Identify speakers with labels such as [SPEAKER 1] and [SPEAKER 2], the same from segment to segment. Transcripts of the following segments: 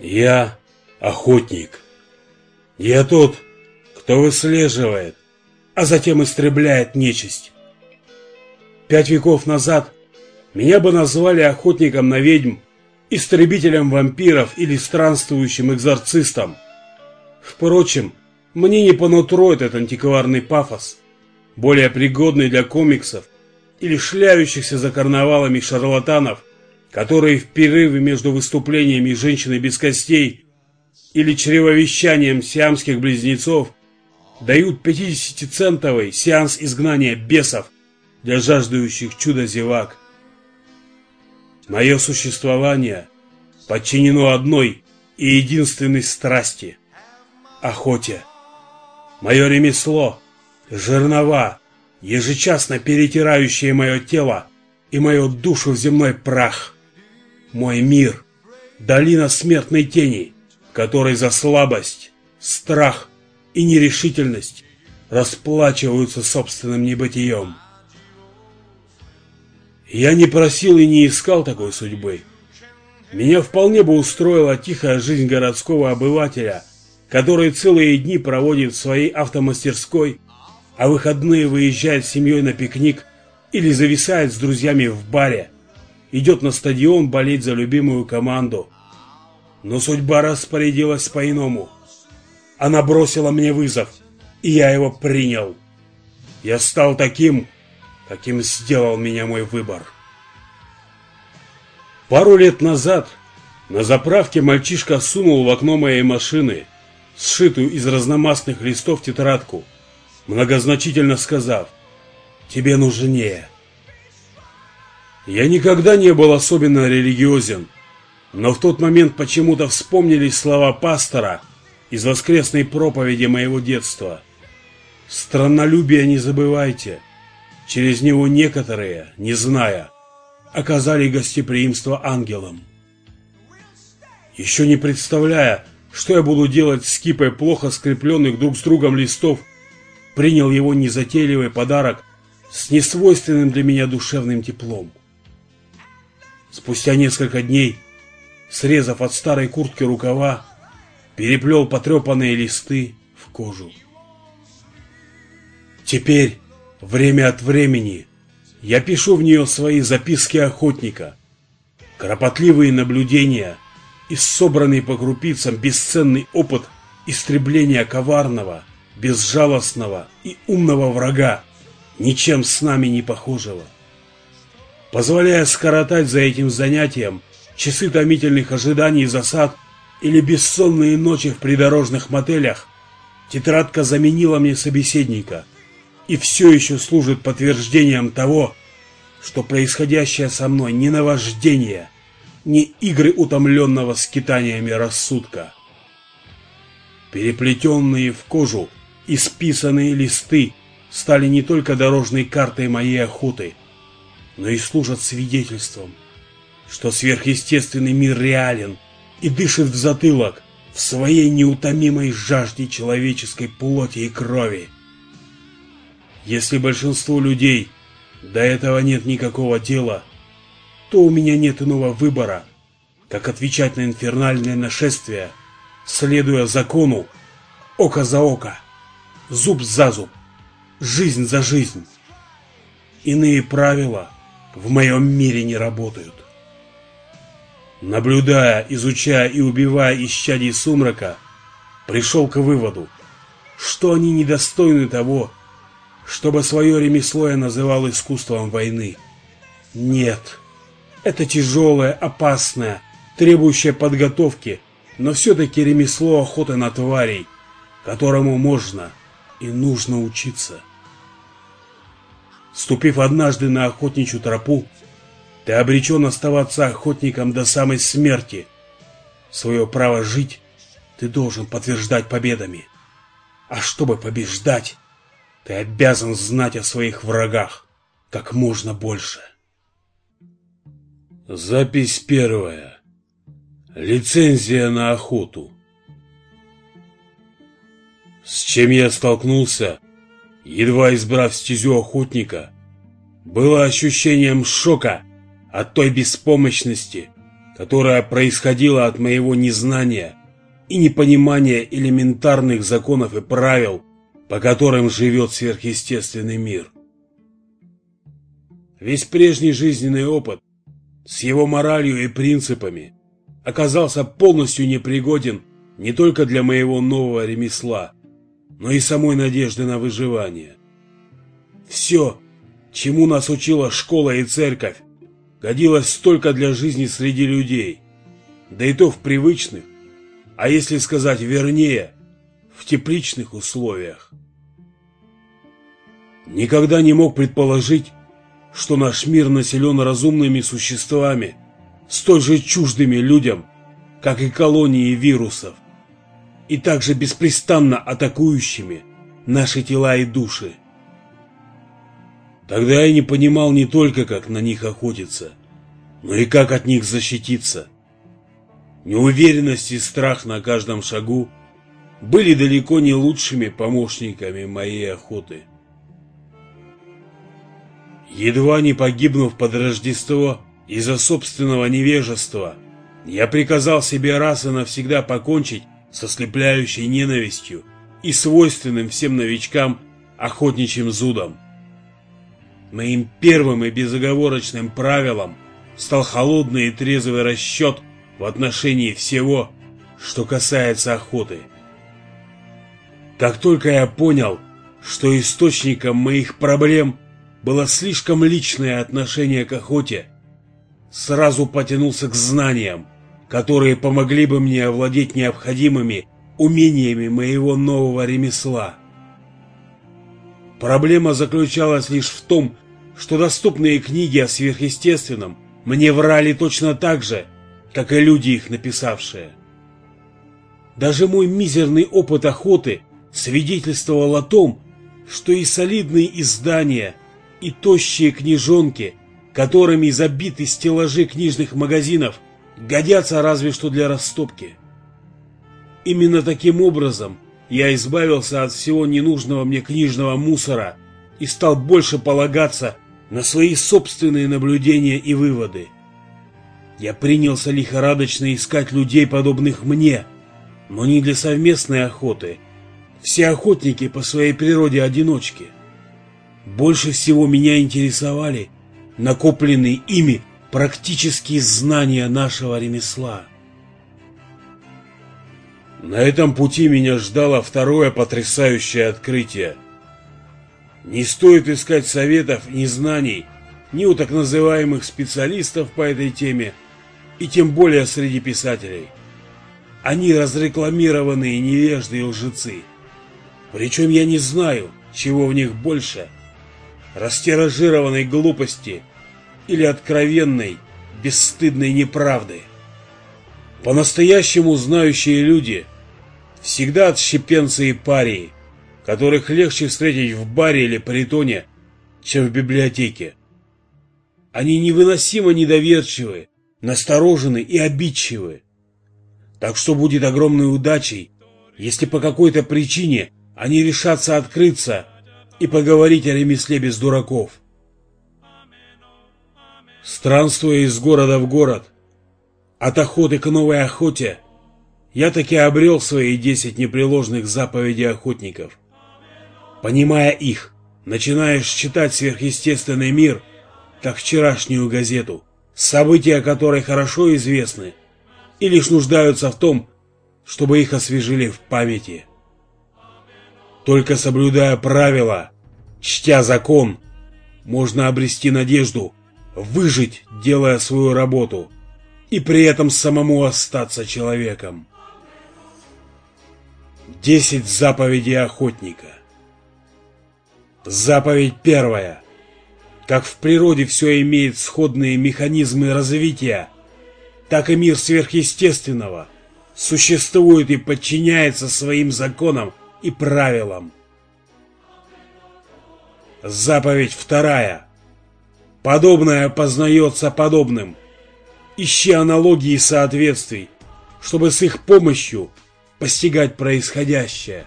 [SPEAKER 1] Я охотник. Я тот, кто выслеживает, а затем истребляет нечисть. Пять веков назад меня бы назвали охотником на ведьм, истребителем вампиров или странствующим экзорцистом. Впрочем, мне не по нутру этот антикварный пафос, более пригодный для комиксов или шляющихся за карнавалами шарлатанов, которые в перерыве между выступлениями «Женщины без костей» или чревовещанием сиамских близнецов дают 50-центовый сеанс изгнания бесов для жаждущих чуда зевак. Мое существование подчинено одной и единственной страсти – охоте. Мое ремесло – жернова, ежечасно перетирающие мое тело и мою душу в земной прах. Мой мир – долина смертной тени, которой за слабость, страх и нерешительность расплачиваются собственным небытием. Я не просил и не искал такой судьбы. Меня вполне бы устроила тихая жизнь городского обывателя, который целые дни проводит в своей автомастерской, а выходные выезжает с семьей на пикник или зависает с друзьями в баре, идет на стадион болеть за любимую команду. Но судьба распорядилась по-иному. Она бросила мне вызов, и я его принял. Я стал таким, каким сделал меня мой выбор. Пару лет назад на заправке мальчишка сунул в окно моей машины сшитую из разномастных листов тетрадку, многозначительно сказав «Тебе нужнее». Я никогда не был особенно религиозен, но в тот момент почему-то вспомнились слова пастора из воскресной проповеди моего детства. «Страннолюбие не забывайте». Через него некоторые, не зная, оказали гостеприимство ангелам. Еще не представляя, что я буду делать с кипой плохо скрепленных друг с другом листов, принял его незатейливый подарок с несвойственным для меня душевным теплом. Спустя несколько дней, срезав от старой куртки рукава, переплел потрепанные листы в кожу. Теперь Время от времени я пишу в нее свои записки охотника, кропотливые наблюдения и собранный по крупицам бесценный опыт истребления коварного, безжалостного и умного врага, ничем с нами не похожего. Позволяя скоротать за этим занятием часы томительных ожиданий засад или бессонные ночи в придорожных мотелях, тетрадка заменила мне собеседника – и все еще служит подтверждением того, что происходящее со мной не наваждение, не игры утомленного скитаниями рассудка. Переплетенные в кожу и списанные листы стали не только дорожной картой моей охоты, но и служат свидетельством, что сверхъестественный мир реален и дышит в затылок в своей неутомимой жажде человеческой плоти и крови. Если большинству людей до этого нет никакого дела, то у меня нет иного выбора, как отвечать на инфернальное нашествие, следуя закону око за око, зуб за зуб, жизнь за жизнь. Иные правила в моем мире не работают. Наблюдая, изучая и убивая исчадий сумрака, пришел к выводу, что они недостойны того, чтобы свое ремесло я называл искусством войны. Нет, это тяжелое, опасное, требующее подготовки, но все-таки ремесло охоты на тварей, которому можно и нужно учиться. Ступив однажды на охотничью тропу, ты обречен оставаться охотником до самой смерти. Свое право жить ты должен подтверждать победами. А чтобы побеждать, ты обязан знать о своих врагах как можно больше. Запись первая. Лицензия на охоту. С чем я столкнулся, едва избрав стезю охотника, было ощущением шока от той беспомощности, которая происходила от моего незнания и непонимания элементарных законов и правил, по которым живет сверхъестественный мир. Весь прежний жизненный опыт с его моралью и принципами оказался полностью непригоден не только для моего нового ремесла, но и самой надежды на выживание. Все, чему нас учила школа и церковь, годилось только для жизни среди людей, да и то в привычных, а если сказать вернее, в тепличных условиях. Никогда не мог предположить, что наш мир населен разумными существами, столь же чуждыми людям, как и колонии вирусов, и также беспрестанно атакующими наши тела и души. Тогда я не понимал не только, как на них охотиться, но и как от них защититься. Неуверенность и страх на каждом шагу были далеко не лучшими помощниками моей охоты. Едва не погибнув под Рождество из-за собственного невежества, я приказал себе раз и навсегда покончить со слепляющей ненавистью и свойственным всем новичкам охотничьим зудом. Моим первым и безоговорочным правилом стал холодный и трезвый расчет в отношении всего, что касается охоты. Как только я понял, что источником моих проблем было слишком личное отношение к охоте, сразу потянулся к знаниям, которые помогли бы мне овладеть необходимыми умениями моего нового ремесла. Проблема заключалась лишь в том, что доступные книги о сверхъестественном мне врали точно так же, как и люди их написавшие. Даже мой мизерный опыт охоты свидетельствовал о том, что и солидные издания, и тощие книжонки, которыми забиты стеллажи книжных магазинов, годятся разве что для растопки. Именно таким образом я избавился от всего ненужного мне книжного мусора и стал больше полагаться на свои собственные наблюдения и выводы. Я принялся лихорадочно искать людей, подобных мне, но не для совместной охоты. Все охотники по своей природе одиночки. Больше всего меня интересовали накопленные ими практические знания нашего ремесла. На этом пути меня ждало второе потрясающее открытие – не стоит искать советов ни знаний, ни у так называемых специалистов по этой теме, и тем более среди писателей. Они разрекламированные невежды и лжецы. Причем я не знаю, чего в них больше – растиражированной глупости или откровенной, бесстыдной неправды. По-настоящему знающие люди всегда отщепенцы и парии – которых легче встретить в баре или притоне, чем в библиотеке. Они невыносимо недоверчивы, насторожены и обидчивы. Так что будет огромной удачей, если по какой-то причине они решатся открыться и поговорить о ремесле без дураков. Странствуя из города в город, от охоты к новой охоте, я таки обрел свои десять непреложных заповедей охотников. Понимая их, начинаешь читать сверхъестественный мир, как вчерашнюю газету, события которой хорошо известны и лишь нуждаются в том, чтобы их освежили в памяти. Только соблюдая правила, чтя закон, можно обрести надежду, выжить, делая свою работу, и при этом самому остаться человеком. Десять заповедей охотника Заповедь первая. Как в природе все имеет сходные механизмы развития, так и мир сверхъестественного существует и подчиняется своим законам и правилам. Заповедь вторая. Подобное познается подобным. Ищи аналогии соответствий, чтобы с их помощью постигать происходящее.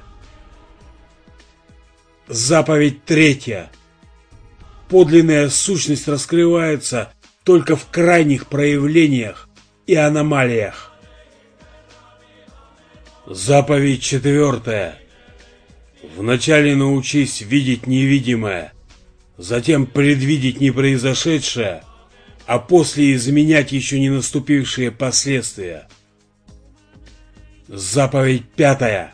[SPEAKER 1] Заповедь третья. Подлинная сущность раскрывается только в крайних проявлениях, и аномалиях. Заповедь четвертая. Вначале научись видеть невидимое, затем предвидеть непроизошедшее, а после изменять еще не наступившие последствия. Заповедь пятая.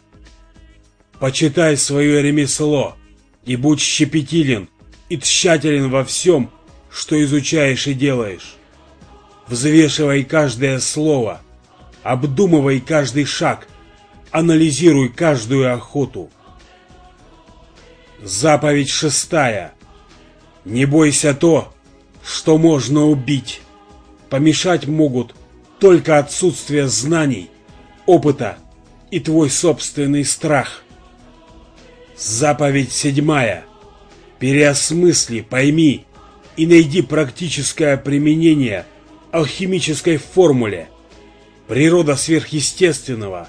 [SPEAKER 1] Почитай свое ремесло и будь щепетилен и тщателен во всем, что изучаешь и делаешь. Взвешивай каждое слово, обдумывай каждый шаг, анализируй каждую охоту. Заповедь шестая. Не бойся то, что можно убить. Помешать могут только отсутствие знаний, опыта и твой собственный страх. Заповедь седьмая. Переосмысли, пойми и найди практическое применение алхимической формуле. Природа сверхъестественного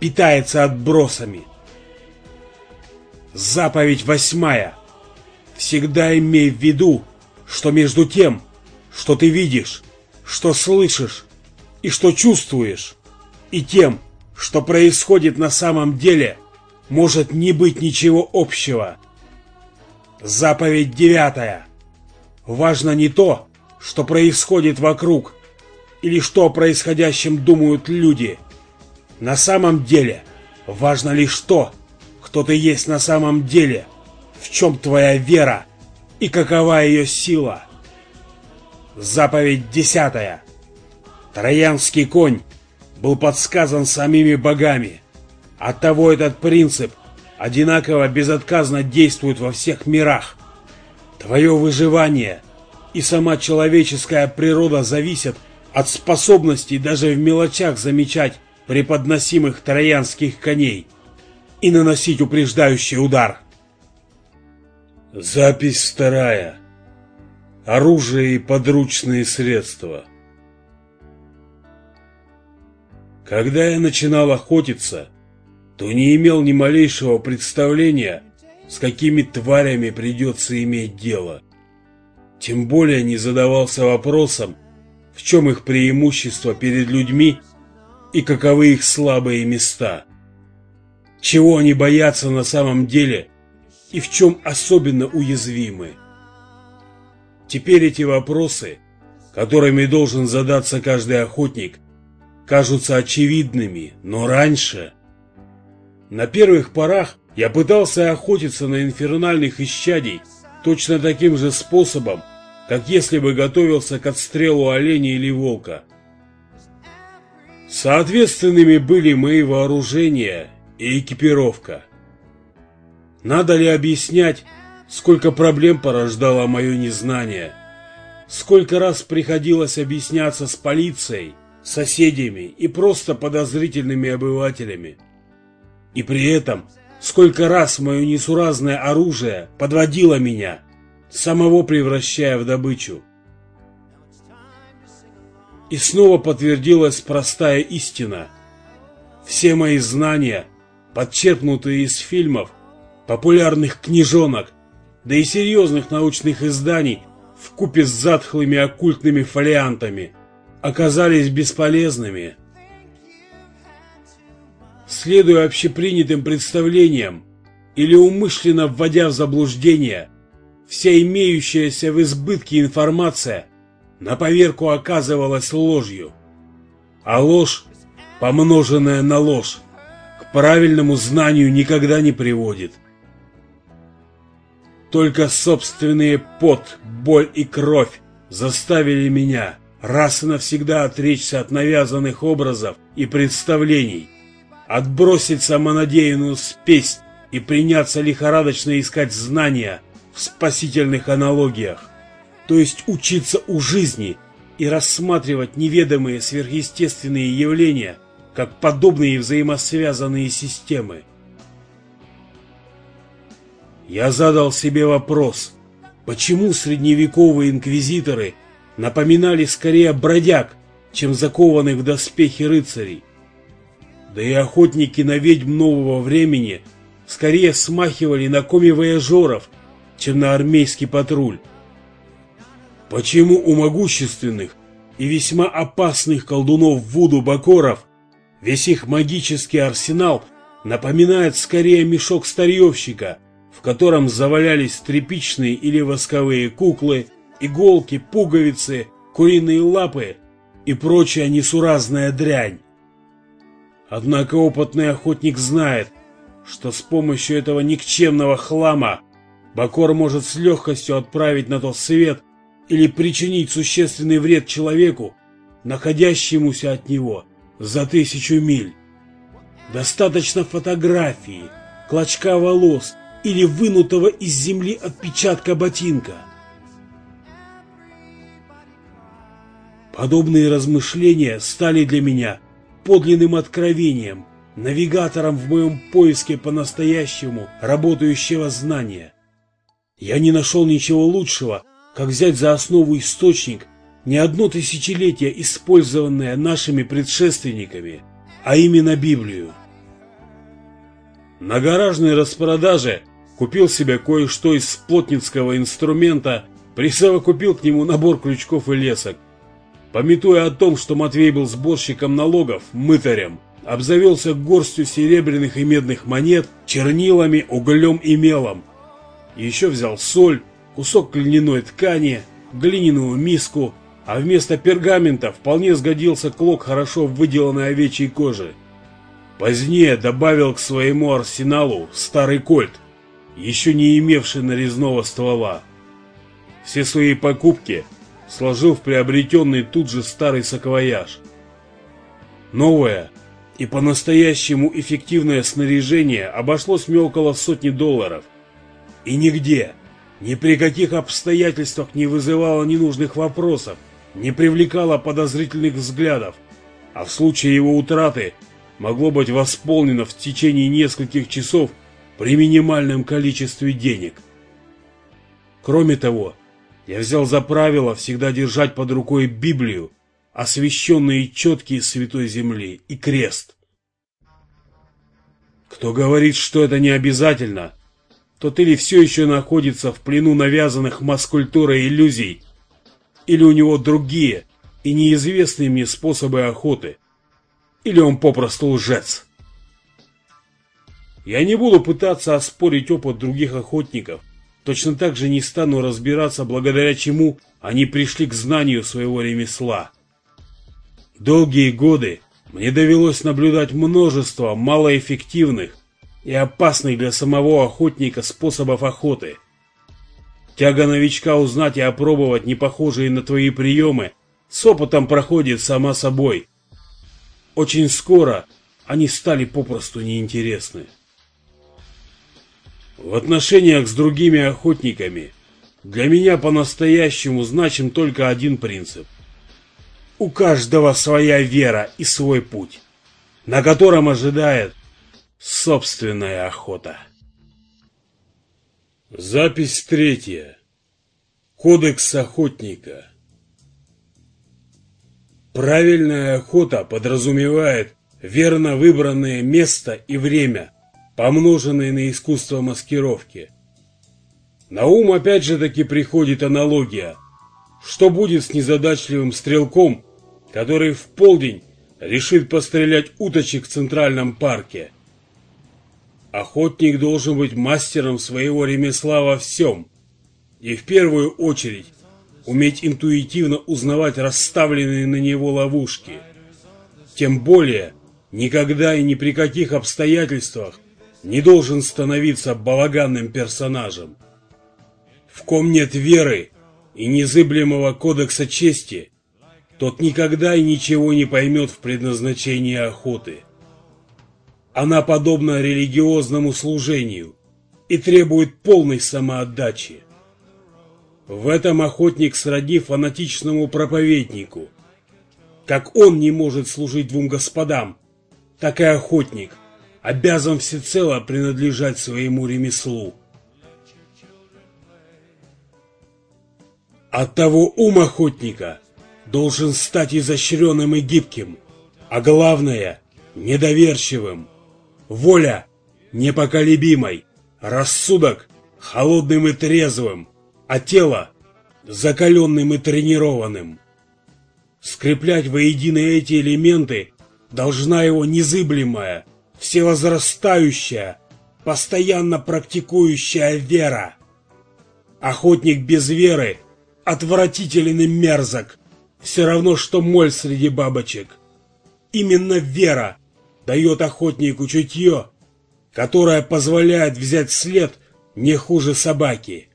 [SPEAKER 1] питается отбросами. Заповедь восьмая. Всегда имей в виду, что между тем, что ты видишь, что слышишь и что чувствуешь, и тем, что происходит на самом деле, может не быть ничего общего. Заповедь девятая. Важно не то, что происходит вокруг, или что о происходящем думают люди. На самом деле важно лишь то, кто ты есть на самом деле, в чем твоя вера и какова ее сила. Заповедь десятая. Троянский конь был подсказан самими богами. Оттого этот принцип одинаково безотказно действует во всех мирах. Твое выживание и сама человеческая природа зависят от способности даже в мелочах замечать преподносимых троянских коней – и наносить упреждающий удар. Запись вторая. Оружие и подручные средства. Когда я начинал охотиться, то не имел ни малейшего представления, с какими тварями придется иметь дело. Тем более не задавался вопросом, в чем их преимущество перед людьми и каковы их слабые места. Чего они боятся на самом деле и в чем особенно уязвимы? Теперь эти вопросы, которыми должен задаться каждый охотник, кажутся очевидными, но раньше... На первых порах я пытался охотиться на инфернальных исчадий точно таким же способом, как если бы готовился к отстрелу оленя или волка. Соответственными были мои вооружения и экипировка. Надо ли объяснять, сколько проблем порождало мое незнание? Сколько раз приходилось объясняться с полицией, соседями и просто подозрительными обывателями? И при этом, сколько раз мое несуразное оружие подводило меня, самого превращая в добычу? И снова подтвердилась простая истина. Все мои знания – подчеркнутые из фильмов, популярных книжонок, да и серьезных научных изданий в купе с затхлыми оккультными фолиантами, оказались бесполезными. Следуя общепринятым представлениям или умышленно вводя в заблуждение, вся имеющаяся в избытке информация на поверку оказывалась ложью. А ложь, помноженная на ложь, правильному знанию никогда не приводит. Только собственные пот, боль и кровь заставили меня раз и навсегда отречься от навязанных образов и представлений, отбросить самонадеянную спесь и приняться лихорадочно искать знания в спасительных аналогиях, то есть учиться у жизни и рассматривать неведомые сверхъестественные явления – как подобные взаимосвязанные системы. Я задал себе вопрос, почему средневековые инквизиторы напоминали скорее бродяг, чем закованных в доспехи рыцарей. Да и охотники на ведьм нового времени скорее смахивали на коми-вояжеров, чем на армейский патруль. Почему у могущественных и весьма опасных колдунов Вуду Бакоров, весь их магический арсенал напоминает скорее мешок старьевщика, в котором завалялись тряпичные или восковые куклы, иголки, пуговицы, куриные лапы и прочая несуразная дрянь. Однако опытный охотник знает, что с помощью этого никчемного хлама Бакор может с легкостью отправить на тот свет или причинить существенный вред человеку, находящемуся от него за тысячу миль. Достаточно фотографии, клочка волос или вынутого из земли отпечатка ботинка. Подобные размышления стали для меня подлинным откровением, навигатором в моем поиске по-настоящему работающего знания. Я не нашел ничего лучшего, как взять за основу источник, не одно тысячелетие использованное нашими предшественниками, а именно Библию. На гаражной распродаже купил себе кое-что из плотницкого инструмента, присовокупил к нему набор крючков и лесок. Пометуя о том, что Матвей был сборщиком налогов, мытарем, обзавелся горстью серебряных и медных монет, чернилами, углем и мелом, еще взял соль, кусок льняной ткани, глиняную миску, а вместо пергамента вполне сгодился клок хорошо выделанной овечьей кожи. Позднее добавил к своему арсеналу старый кольт, еще не имевший нарезного ствола. Все свои покупки сложил в приобретенный тут же старый саквояж. Новое и по-настоящему эффективное снаряжение обошлось мне около сотни долларов – и нигде, ни при каких обстоятельствах не вызывало ненужных вопросов, не привлекало подозрительных взглядов, а в случае его утраты могло быть восполнено в течение нескольких часов при минимальном количестве денег. Кроме того, я взял за правило всегда держать под рукой Библию, освященные четкие святой земли, и крест. Кто говорит, что это не обязательно, тот или все еще находится в плену навязанных маскультурой иллюзий, или у него другие и неизвестные мне способы охоты, или он попросту лжец. Я не буду пытаться оспорить опыт других охотников, точно так же не стану разбираться, благодаря чему они пришли к знанию своего ремесла. Долгие годы мне довелось наблюдать множество малоэффективных, и опасных для самого охотника способов охоты. Тяга новичка узнать и опробовать не похожие на твои приемы с опытом проходит сама собой. Очень скоро они стали попросту неинтересны. В отношениях с другими охотниками для меня по-настоящему значим только один принцип. У каждого своя вера и свой путь, на котором ожидает Собственная охота. Запись третья. Кодекс охотника. Правильная охота подразумевает верно выбранное место и время, помноженные на искусство маскировки. На ум опять же таки приходит аналогия. Что будет с незадачливым стрелком, который в полдень решит пострелять уточек в Центральном парке? Охотник должен быть мастером своего ремесла во всем. И в первую очередь уметь интуитивно узнавать расставленные на него ловушки. Тем более, никогда и ни при каких обстоятельствах не должен становиться балаганным персонажем. В ком нет веры и незыблемого кодекса чести, тот никогда и ничего не поймет в предназначении охоты. Она подобна религиозному служению и требует полной самоотдачи. В этом охотник сродни фанатичному проповеднику. Как он не может служить двум господам, так и охотник обязан всецело принадлежать своему ремеслу. Оттого ум охотника должен стать изощренным и гибким, а главное – недоверчивым – воля непоколебимой, рассудок холодным и трезвым, а тело закаленным и тренированным. скреплять воедино эти элементы должна его незыблемая, всевозрастающая, постоянно практикующая вера. Охотник без веры отвратителен и мерзок, все равно, что моль среди бабочек. Именно вера дает охотнику чутье, которое позволяет взять след не хуже собаки.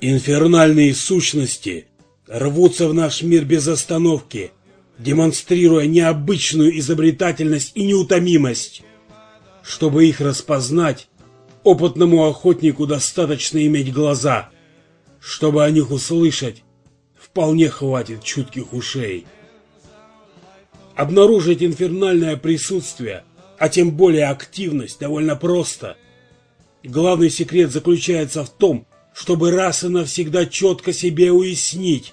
[SPEAKER 1] Инфернальные сущности рвутся в наш мир без остановки, демонстрируя необычную изобретательность и неутомимость. Чтобы их распознать, опытному охотнику достаточно иметь глаза. Чтобы о них услышать, вполне хватит чутких ушей. Обнаружить инфернальное присутствие, а тем более активность, довольно просто. Главный секрет заключается в том, чтобы раз и навсегда четко себе уяснить.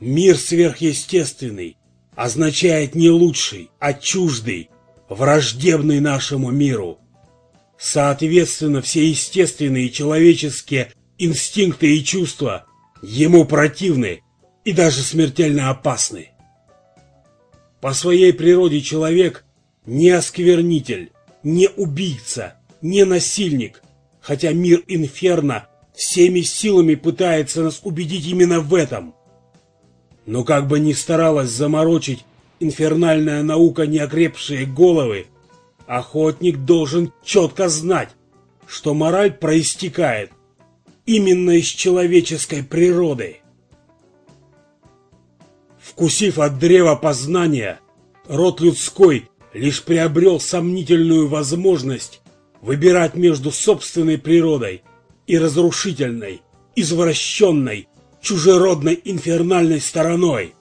[SPEAKER 1] Мир сверхъестественный означает не лучший, а чуждый, враждебный нашему миру. Соответственно, все естественные человеческие инстинкты и чувства ему противны и даже смертельно опасны. По своей природе человек не осквернитель, не убийца, не насильник, хотя мир инферно всеми силами пытается нас убедить именно в этом. Но как бы ни старалась заморочить инфернальная наука неокрепшие головы, охотник должен четко знать, что мораль проистекает именно из человеческой природы. Вкусив от древа познания, род людской лишь приобрел сомнительную возможность выбирать между собственной природой и разрушительной, извращенной, чужеродной инфернальной стороной.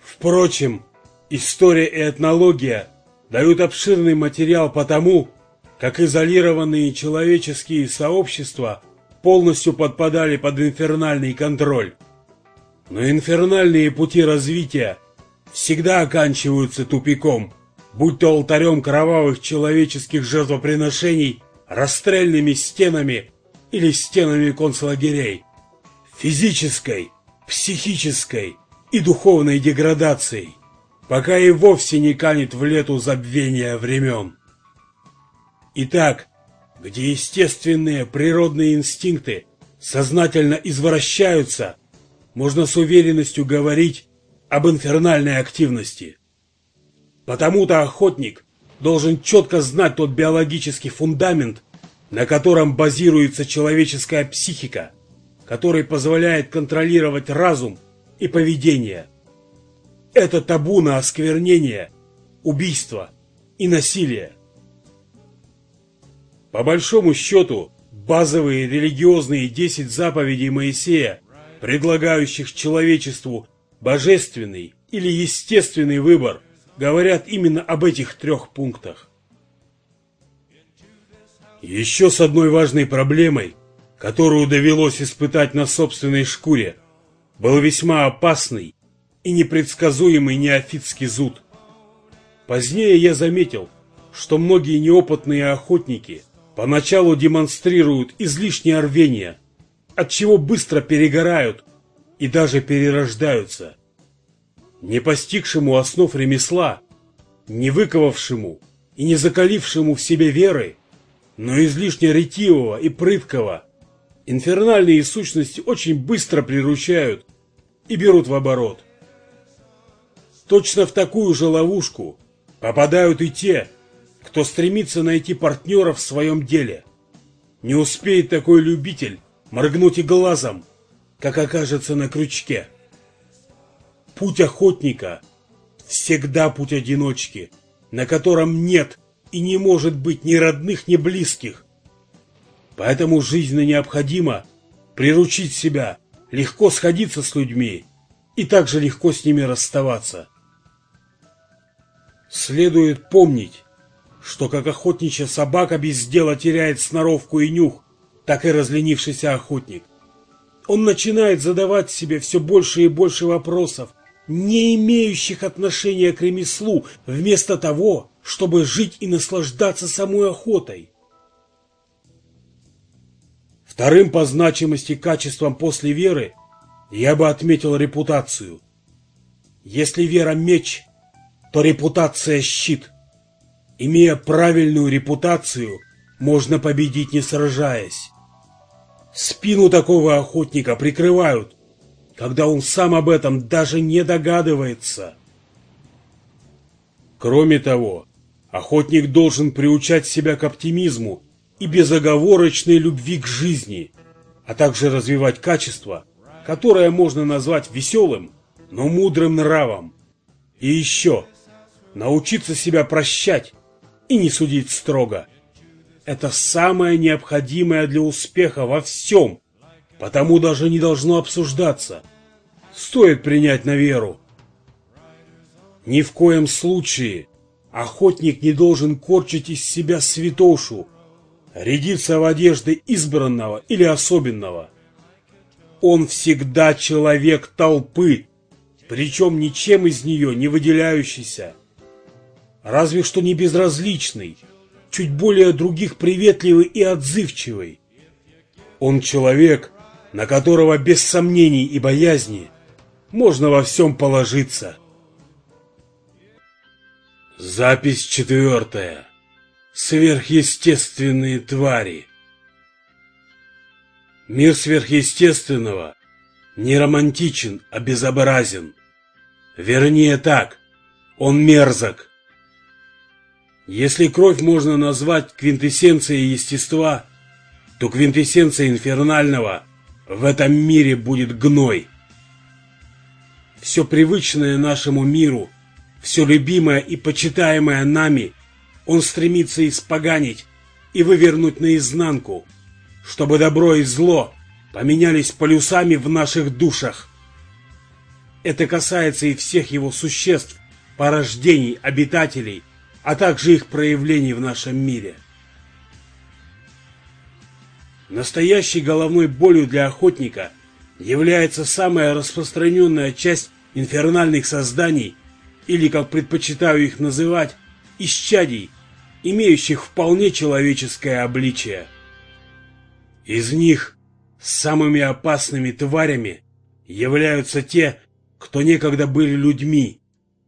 [SPEAKER 1] Впрочем, история и этнология дают обширный материал по тому, как изолированные человеческие сообщества полностью подпадали под инфернальный контроль. Но инфернальные пути развития всегда оканчиваются тупиком, будь то алтарем кровавых человеческих жертвоприношений, расстрельными стенами или стенами концлагерей, физической, психической, и духовной деградацией, пока и вовсе не канет в лету забвения времен. Итак, где естественные природные инстинкты сознательно извращаются, можно с уверенностью говорить об инфернальной активности. Потому-то охотник должен четко знать тот биологический фундамент, на котором базируется человеческая психика, который позволяет контролировать разум и поведение. Это табу на осквернение, убийство и насилие. По большому счету, базовые религиозные 10 заповедей Моисея, предлагающих человечеству божественный или естественный выбор, говорят именно об этих трех пунктах. Еще с одной важной проблемой, которую довелось испытать на собственной шкуре, был весьма опасный и непредсказуемый неофитский зуд. Позднее я заметил, что многие неопытные охотники поначалу демонстрируют излишнее рвение, от чего быстро перегорают и даже перерождаются. Не постигшему основ ремесла, не выковавшему и не закалившему в себе веры, но излишне ретивого и прыткого, инфернальные сущности очень быстро приручают и берут в оборот. Точно в такую же ловушку попадают и те, кто стремится найти партнера в своем деле. Не успеет такой любитель моргнуть и глазом, как окажется на крючке. Путь охотника всегда путь одиночки, на котором нет и не может быть ни родных, ни близких. Поэтому жизненно необходимо приручить себя легко сходиться с людьми и также легко с ними расставаться. Следует помнить, что как охотничья собака без дела теряет сноровку и нюх, так и разленившийся охотник. Он начинает задавать себе все больше и больше вопросов, не имеющих отношения к ремеслу, вместо того, чтобы жить и наслаждаться самой охотой. Вторым по значимости качеством после веры я бы отметил репутацию. Если вера меч, то репутация щит. Имея правильную репутацию, можно победить не сражаясь. Спину такого охотника прикрывают, когда он сам об этом даже не догадывается. Кроме того, охотник должен приучать себя к оптимизму и безоговорочной любви к жизни, а также развивать качество, которое можно назвать веселым, но мудрым нравом. И еще, научиться себя прощать и не судить строго. Это самое необходимое для успеха во всем, потому даже не должно обсуждаться. Стоит принять на веру. Ни в коем случае охотник не должен корчить из себя святошу, рядиться в одежды избранного или особенного. Он всегда человек толпы, причем ничем из нее не выделяющийся. Разве что не безразличный, чуть более других приветливый и отзывчивый. Он человек, на которого без сомнений и боязни можно во всем положиться. Запись четвертая. Сверхъестественные твари. Мир сверхъестественного не романтичен, а безобразен. Вернее так, он мерзок. Если кровь можно назвать квинтэссенцией естества, то квинтэссенция инфернального в этом мире будет гной. Все привычное нашему миру, все любимое и почитаемое нами, он стремится испоганить и вывернуть наизнанку, чтобы добро и зло поменялись полюсами в наших душах. Это касается и всех его существ, порождений, обитателей, а также их проявлений в нашем мире. Настоящей головной болью для охотника является самая распространенная часть инфернальных созданий, или, как предпочитаю их называть, исчадий, имеющих вполне человеческое обличие. Из них самыми опасными тварями являются те, кто некогда были людьми,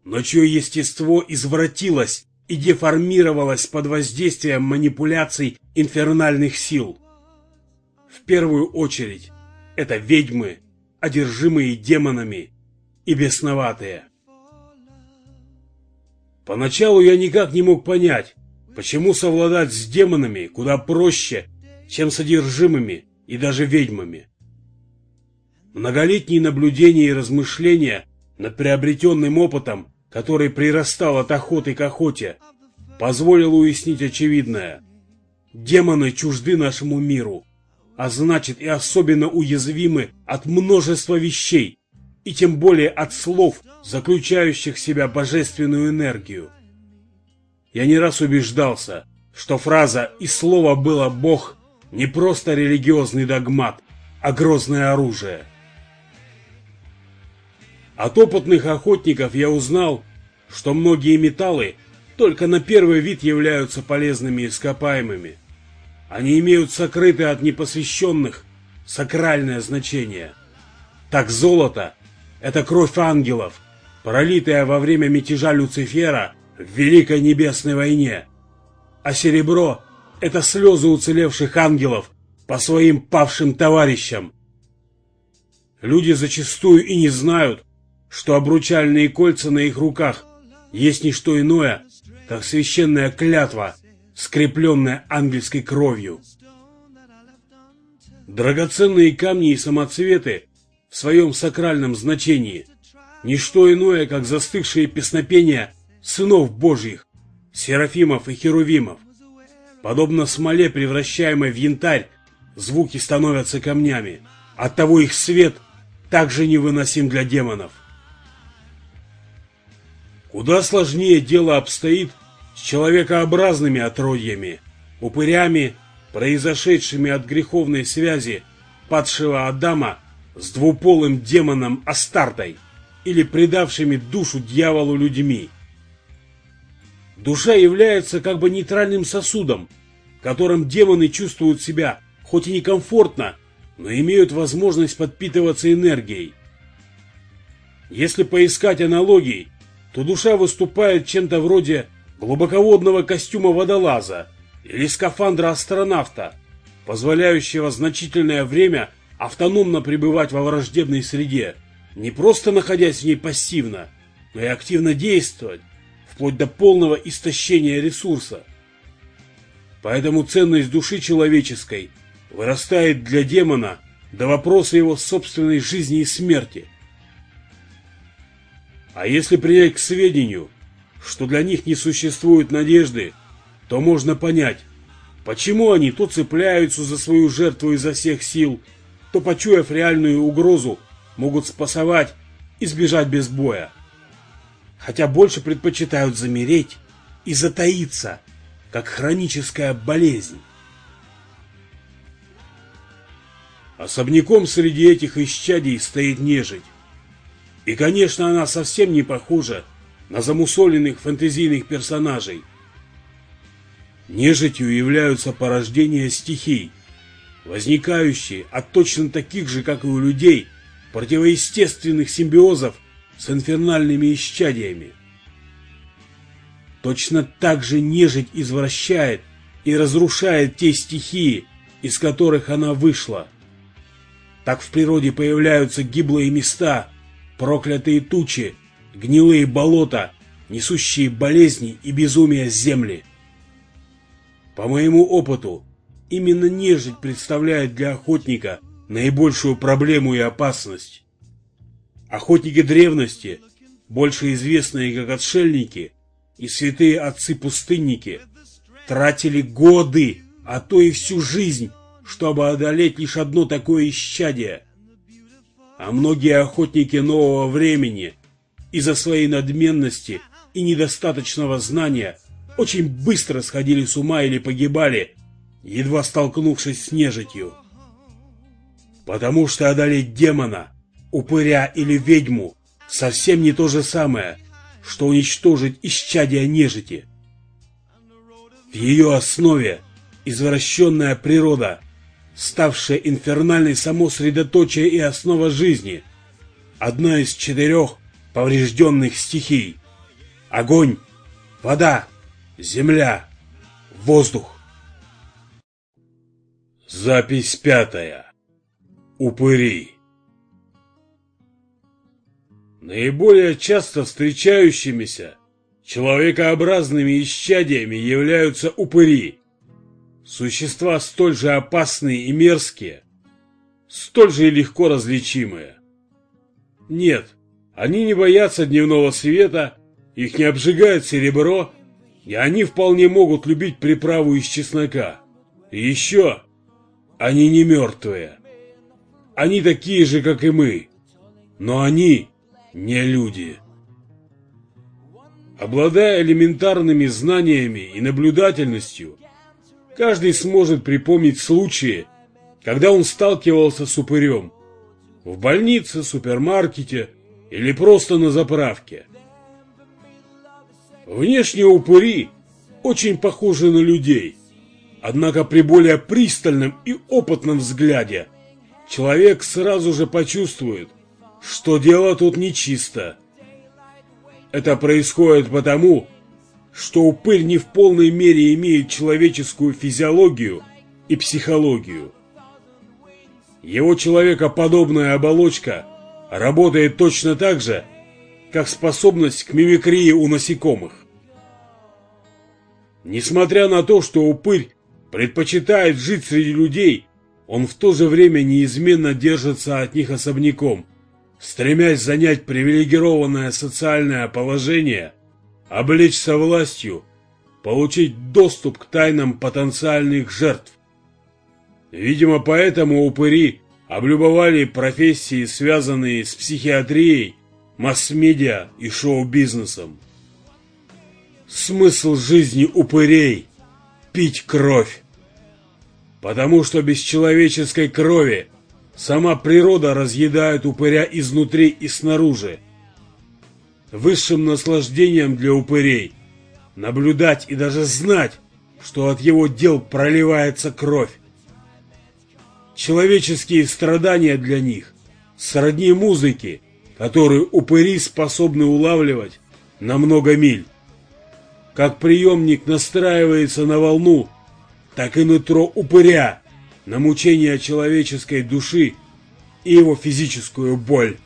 [SPEAKER 1] но чье естество извратилось и деформировалось под воздействием манипуляций инфернальных сил. В первую очередь это ведьмы, одержимые демонами и бесноватые. Поначалу я никак не мог понять, почему совладать с демонами куда проще, чем с одержимыми и даже ведьмами. Многолетние наблюдения и размышления над приобретенным опытом, который прирастал от охоты к охоте, позволил уяснить очевидное. Демоны чужды нашему миру, а значит и особенно уязвимы от множества вещей, и тем более от слов, заключающих в себя божественную энергию. Я не раз убеждался, что фраза «и слово было Бог» не просто религиозный догмат, а грозное оружие – от опытных охотников я узнал, что многие металлы только на первый вид являются полезными ископаемыми. Они имеют сокрытое от непосвященных сакральное значение. Так золото – это кровь ангелов, пролитая во время мятежа Люцифера в Великой Небесной войне. А серебро – это слезы уцелевших ангелов по своим павшим товарищам. Люди зачастую и не знают, что обручальные кольца на их руках есть не что иное, как священная клятва, скрепленная ангельской кровью. Драгоценные камни и самоцветы в своем сакральном значении – не что иное, как застывшие песнопения сынов Божьих, серафимов и херувимов. Подобно смоле, превращаемой в янтарь, звуки становятся камнями. Оттого их свет также невыносим для демонов. Куда сложнее дело обстоит с человекообразными отродьями, упырями, произошедшими от греховной связи падшего Адама с двуполым демоном Астартой или предавшими душу дьяволу людьми. Душа является как бы нейтральным сосудом, которым демоны чувствуют себя хоть и некомфортно, но имеют возможность подпитываться энергией. Если поискать аналогий, то душа выступает чем-то вроде глубоководного костюма водолаза или скафандра астронавта, позволяющего значительное время автономно пребывать во враждебной среде, не просто находясь в ней пассивно, но и активно действовать, вплоть до полного истощения ресурса. Поэтому ценность души человеческой вырастает для демона до вопроса его собственной жизни и смерти. А если принять к сведению, что для них не существует надежды, то можно понять, почему они то цепляются за свою жертву изо всех сил, то, почуяв реальную угрозу, могут спасовать и сбежать без боя. Хотя больше предпочитают замереть и затаиться, как хроническая болезнь. Особняком среди этих исчадий стоит нежить. И, конечно, она совсем не похожа на замусоленных фэнтезийных персонажей. Нежитью являются порождения стихий, возникающие от точно таких же, как и у людей, противоестественных симбиозов с инфернальными исчадиями. Точно так же нежить извращает и разрушает те стихии, из которых она вышла. Так в природе появляются гиблые места, проклятые тучи, гнилые болота, несущие болезни и безумие земли. По моему опыту, именно нежить представляет для охотника наибольшую проблему и опасность. Охотники древности, больше известные как отшельники и святые отцы-пустынники, тратили годы, а то и всю жизнь, чтобы одолеть лишь одно такое исчадие. А многие охотники нового времени из-за своей надменности и недостаточного знания очень быстро сходили с ума или погибали, едва столкнувшись с нежитью. Потому что одолеть демона, упыря или ведьму совсем не то же самое, что уничтожить исчадие нежити. В ее основе извращенная природа, ставшая инфернальной само средоточие и основа жизни, одна из четырех поврежденных стихий. Огонь, вода, земля, воздух. Запись пятая. Упыри. Наиболее часто встречающимися человекообразными исчадиями являются упыри. Существа столь же опасные и мерзкие, столь же и легко различимые. Нет, они не боятся дневного света, их не обжигает серебро, и они вполне могут любить приправу из чеснока. И еще, они не мертвые. Они такие же, как и мы, но они не люди. Обладая элементарными знаниями и наблюдательностью, каждый сможет припомнить случаи, когда он сталкивался с упырем. В больнице, супермаркете или просто на заправке. Внешне упыри очень похожи на людей, однако при более пристальном и опытном взгляде человек сразу же почувствует, что дело тут нечисто. Это происходит потому, что упырь не в полной мере имеет человеческую физиологию и психологию. Его человекоподобная оболочка работает точно так же, как способность к мимикрии у насекомых. Несмотря на то, что упырь предпочитает жить среди людей, он в то же время неизменно держится от них особняком, стремясь занять привилегированное социальное положение, облечься властью, получить доступ к тайнам потенциальных жертв. Видимо, поэтому упыри облюбовали профессии, связанные с психиатрией, масс-медиа и шоу-бизнесом. Смысл жизни упырей – пить кровь. Потому что без человеческой крови сама природа разъедает упыря изнутри и снаружи. Высшим наслаждением для упырей – наблюдать и даже знать, что от его дел проливается кровь. Человеческие страдания для них сродни музыке, которую упыри способны улавливать на много миль. Как приемник настраивается на волну, так и нутро упыря на мучение человеческой души и его физическую боль.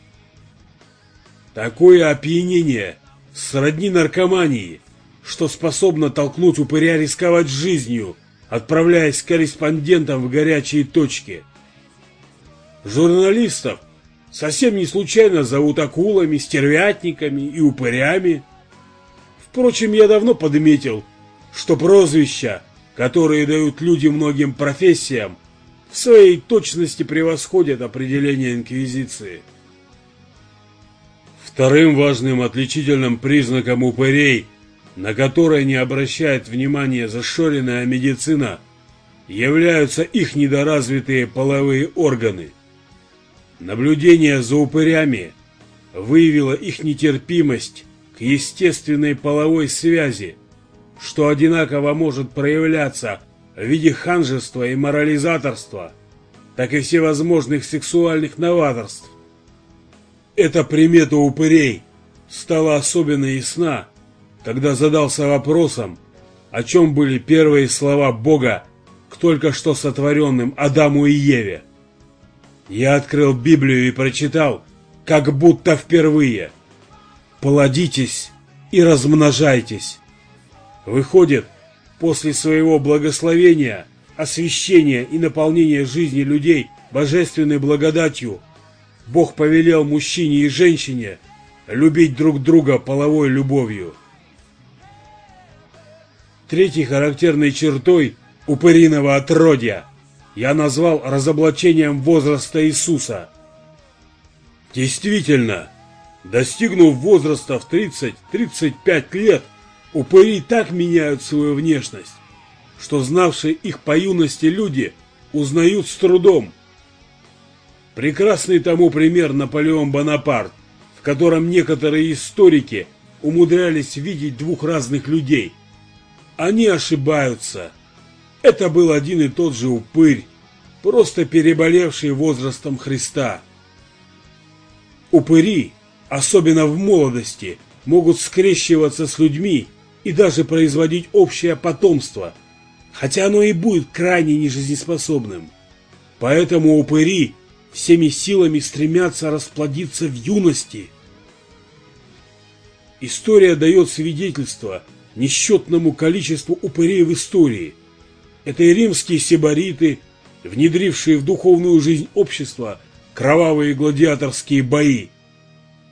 [SPEAKER 1] Такое опьянение сродни наркомании, что способно толкнуть упыря рисковать жизнью, отправляясь корреспондентом в горячие точки. Журналистов совсем не случайно зовут акулами, стервятниками и упырями. Впрочем, я давно подметил, что прозвища, которые дают люди многим профессиям, в своей точности превосходят определение Инквизиции. Вторым важным отличительным признаком упырей, на которые не обращает внимания зашоренная медицина, являются их недоразвитые половые органы. Наблюдение за упырями выявило их нетерпимость к естественной половой связи, что одинаково может проявляться в виде ханжества и морализаторства, так и всевозможных сексуальных новаторств. Эта примета упырей стала особенно ясна, когда задался вопросом, о чем были первые слова Бога к только что сотворенным Адаму и Еве. Я открыл Библию и прочитал, как будто впервые. «Плодитесь и размножайтесь». Выходит, после своего благословения, освящения и наполнения жизни людей божественной благодатью, Бог повелел мужчине и женщине любить друг друга половой любовью. Третьей характерной чертой упыриного отродья я назвал разоблачением возраста Иисуса. Действительно, достигнув возраста в 30-35 лет, упыри так меняют свою внешность, что знавшие их по юности люди узнают с трудом, Прекрасный тому пример Наполеон Бонапарт, в котором некоторые историки умудрялись видеть двух разных людей. Они ошибаются. Это был один и тот же упырь, просто переболевший возрастом Христа. Упыри, особенно в молодости, могут скрещиваться с людьми и даже производить общее потомство, хотя оно и будет крайне нежизнеспособным. Поэтому упыри всеми силами стремятся расплодиться в юности. История дает свидетельство несчетному количеству упырей в истории. Это и римские сибариты, внедрившие в духовную жизнь общества кровавые гладиаторские бои,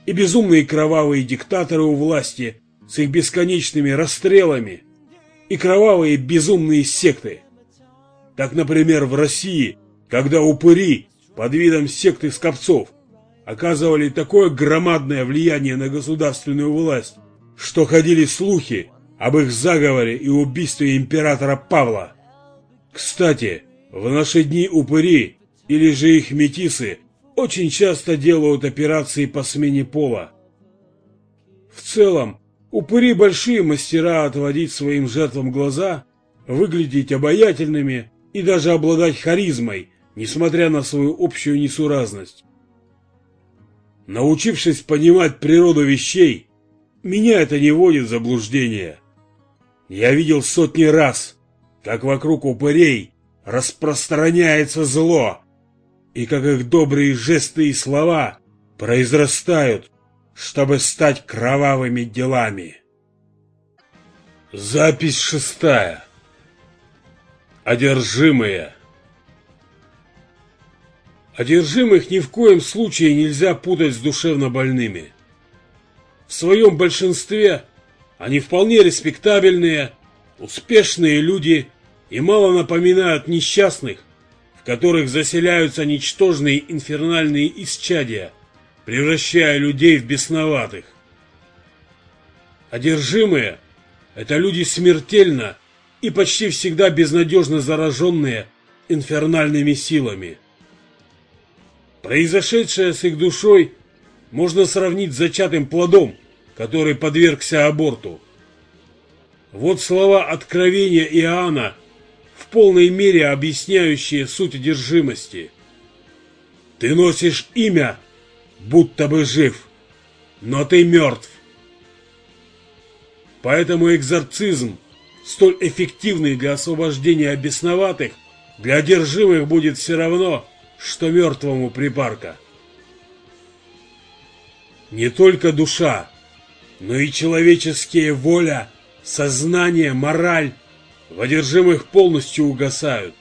[SPEAKER 1] и безумные кровавые диктаторы у власти с их бесконечными расстрелами, и кровавые безумные секты. Так, например, в России, когда упыри под видом секты скопцов оказывали такое громадное влияние на государственную власть, что ходили слухи об их заговоре и убийстве императора Павла. Кстати, в наши дни упыри или же их метисы очень часто делают операции по смене пола. В целом, упыри большие мастера отводить своим жертвам глаза, выглядеть обаятельными и даже обладать харизмой – несмотря на свою общую несуразность. Научившись понимать природу вещей, меня это не вводит в заблуждение. Я видел сотни раз, как вокруг упырей распространяется зло, и как их добрые жесты и слова произрастают, чтобы стать кровавыми делами. Запись шестая. Одержимые. Одержимых ни в коем случае нельзя путать с душевно больными. В своем большинстве они вполне респектабельные, успешные люди и мало напоминают несчастных, в которых заселяются ничтожные инфернальные исчадия, превращая людей в бесноватых. Одержимые – это люди смертельно и почти всегда безнадежно зараженные инфернальными силами – Произошедшее с их душой можно сравнить с зачатым плодом, который подвергся аборту. Вот слова откровения Иоанна в полной мере объясняющие суть одержимости. Ты носишь имя, будто бы жив, но ты мертв. Поэтому экзорцизм, столь эффективный для освобождения бесноватых, для одержимых будет все равно, что мертвому припарка. Не только душа, но и человеческие воля, сознание, мораль в одержимых полностью угасают.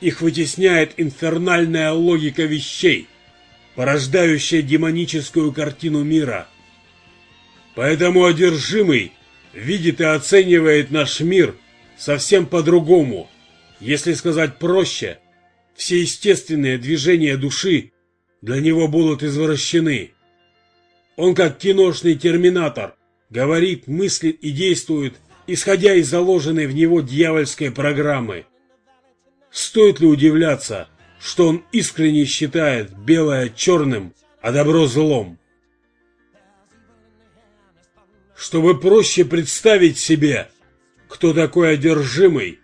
[SPEAKER 1] Их вытесняет инфернальная логика вещей, порождающая демоническую картину мира. Поэтому одержимый видит и оценивает наш мир совсем по-другому. Если сказать проще, все естественные движения души для него будут извращены. Он как киношный терминатор, говорит, мыслит и действует, исходя из заложенной в него дьявольской программы. Стоит ли удивляться, что он искренне считает белое черным, а добро злом? Чтобы проще представить себе, кто такой одержимый,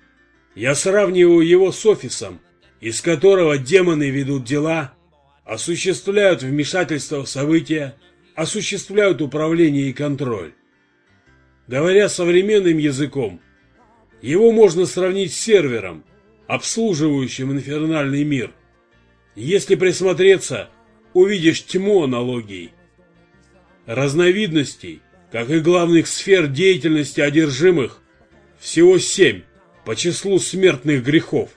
[SPEAKER 1] я сравниваю его с офисом, из которого демоны ведут дела, осуществляют вмешательство в события, осуществляют управление и контроль. Говоря современным языком, его можно сравнить с сервером, обслуживающим инфернальный мир. Если присмотреться, увидишь тьму аналогий. Разновидностей, как и главных сфер деятельности одержимых, всего семь по числу смертных грехов.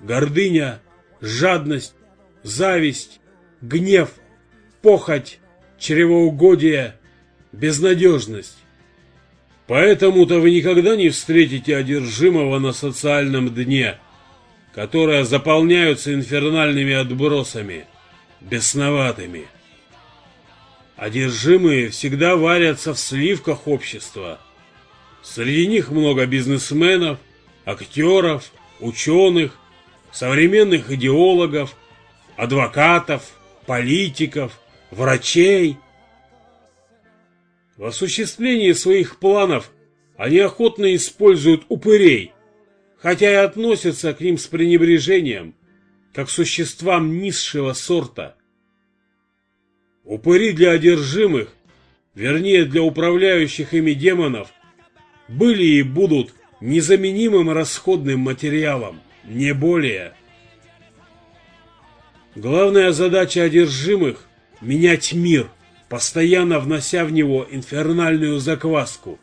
[SPEAKER 1] Гордыня, жадность, зависть, гнев, похоть, чревоугодие, безнадежность. Поэтому-то вы никогда не встретите одержимого на социальном дне, которые заполняются инфернальными отбросами, бесноватыми. Одержимые всегда варятся в сливках общества. Среди них много бизнесменов, актеров, ученых, современных идеологов, адвокатов, политиков – врачей. В осуществлении своих планов они охотно используют упырей, хотя и относятся к ним с пренебрежением, как существам низшего сорта. Упыри для одержимых, вернее для управляющих ими демонов, были и будут незаменимым расходным материалом, не более. Главная задача одержимых менять мир, постоянно внося в него инфернальную закваску.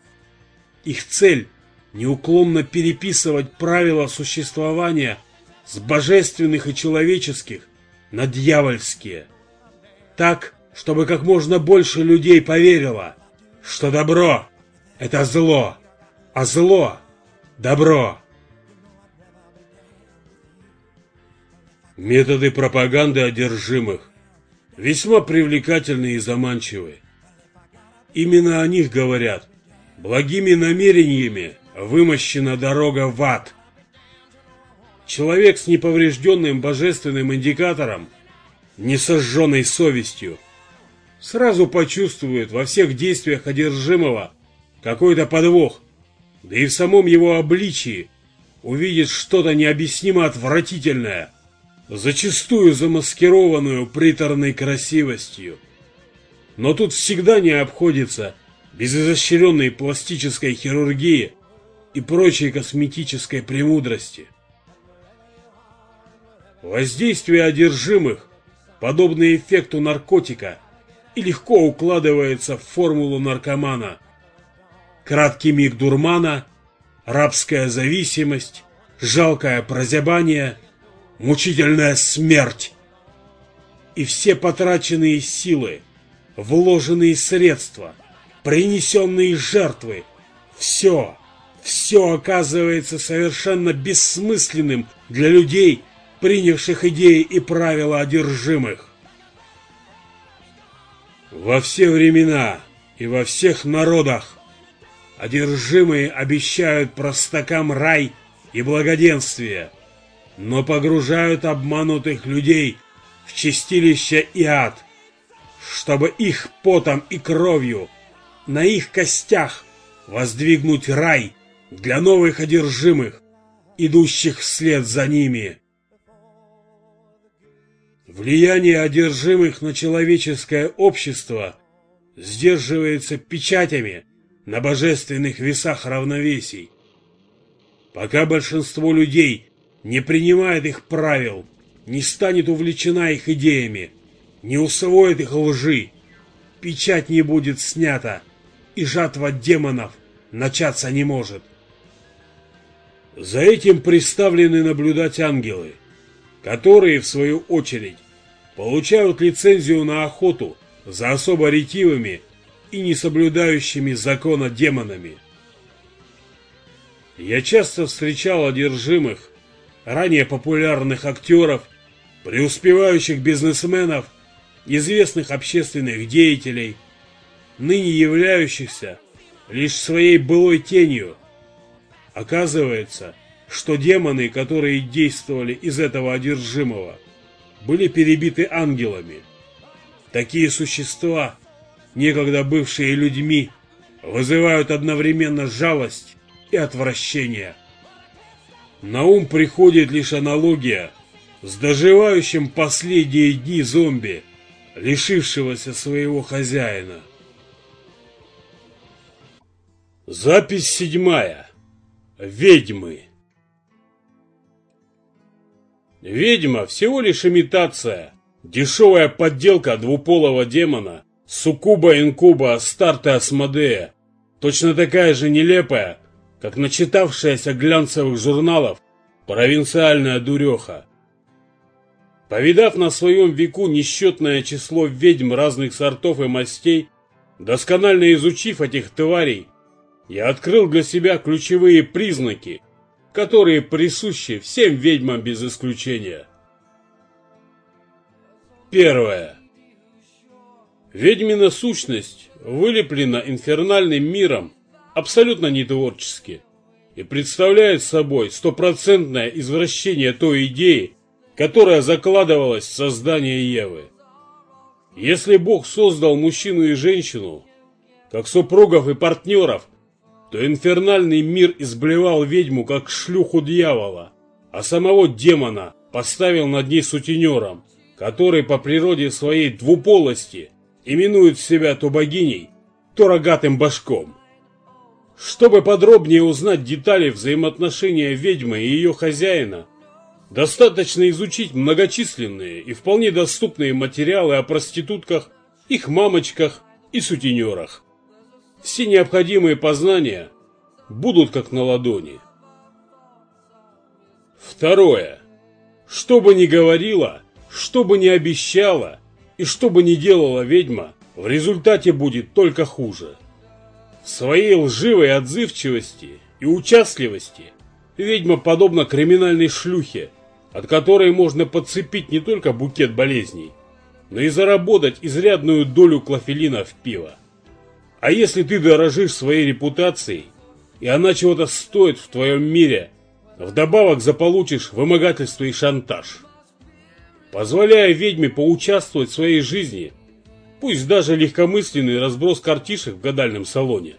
[SPEAKER 1] Их цель – неуклонно переписывать правила существования с божественных и человеческих на дьявольские. Так, чтобы как можно больше людей поверило, что добро – это зло, а зло – добро. Методы пропаганды одержимых весьма привлекательны и заманчивы. Именно о них говорят. Благими намерениями вымощена дорога в ад. Человек с неповрежденным божественным индикатором, не сожженной совестью, сразу почувствует во всех действиях одержимого какой-то подвох, да и в самом его обличии увидит что-то необъяснимо отвратительное – зачастую замаскированную приторной красивостью. Но тут всегда не обходится без изощренной пластической хирургии и прочей косметической премудрости. Воздействие одержимых, подобное эффекту наркотика, и легко укладывается в формулу наркомана. Краткий миг дурмана, рабская зависимость, жалкое прозябание – мучительная смерть. И все потраченные силы, вложенные средства, принесенные жертвы, все, все оказывается совершенно бессмысленным для людей, принявших идеи и правила одержимых. Во все времена и во всех народах одержимые обещают простакам рай и благоденствие – но погружают обманутых людей в чистилище и ад, чтобы их потом и кровью на их костях воздвигнуть рай для новых одержимых, идущих вслед за ними. Влияние одержимых на человеческое общество сдерживается печатями на божественных весах равновесий. Пока большинство людей не принимает их правил, не станет увлечена их идеями, не усвоит их лжи, печать не будет снята, и жатва демонов начаться не может. За этим приставлены наблюдать ангелы, которые, в свою очередь, получают лицензию на охоту за особо ретивыми и не соблюдающими закона демонами. Я часто встречал одержимых, ранее популярных актеров, преуспевающих бизнесменов, известных общественных деятелей, ныне являющихся лишь своей былой тенью. Оказывается, что демоны, которые действовали из этого одержимого, были перебиты ангелами. Такие существа, некогда бывшие людьми, вызывают одновременно жалость и отвращение. На ум приходит лишь аналогия с доживающим последние дни зомби, лишившегося своего хозяина. Запись седьмая. Ведьмы. Ведьма всего лишь имитация, дешевая подделка двуполого демона, суккуба-инкуба старта Асмодея, точно такая же нелепая, как начитавшаяся глянцевых журналов провинциальная дуреха. Повидав на своем веку несчетное число ведьм разных сортов и мастей, досконально изучив этих тварей, я открыл для себя ключевые признаки, которые присущи всем ведьмам без исключения. Первое. Ведьмина сущность вылеплена инфернальным миром абсолютно не творчески и представляет собой стопроцентное извращение той идеи, которая закладывалась в создание Евы. Если Бог создал мужчину и женщину, как супругов и партнеров, то инфернальный мир изблевал ведьму, как шлюху дьявола, а самого демона поставил над ней сутенером, который по природе своей двуполости именует себя то богиней, то рогатым башком. Чтобы подробнее узнать детали взаимоотношения ведьмы и ее хозяина, достаточно изучить многочисленные и вполне доступные материалы о проститутках, их мамочках и сутенерах. Все необходимые познания будут как на ладони. Второе. Что бы ни говорила, что бы ни обещала и что бы ни делала ведьма, в результате будет только хуже. Своей лживой отзывчивости и участливости ведьма подобна криминальной шлюхе, от которой можно подцепить не только букет болезней, но и заработать изрядную долю клофелина в пиво. А если ты дорожишь своей репутацией, и она чего-то стоит в твоем мире, вдобавок заполучишь вымогательство и шантаж. Позволяя ведьме поучаствовать в своей жизни – пусть даже легкомысленный разброс картишек в гадальном салоне.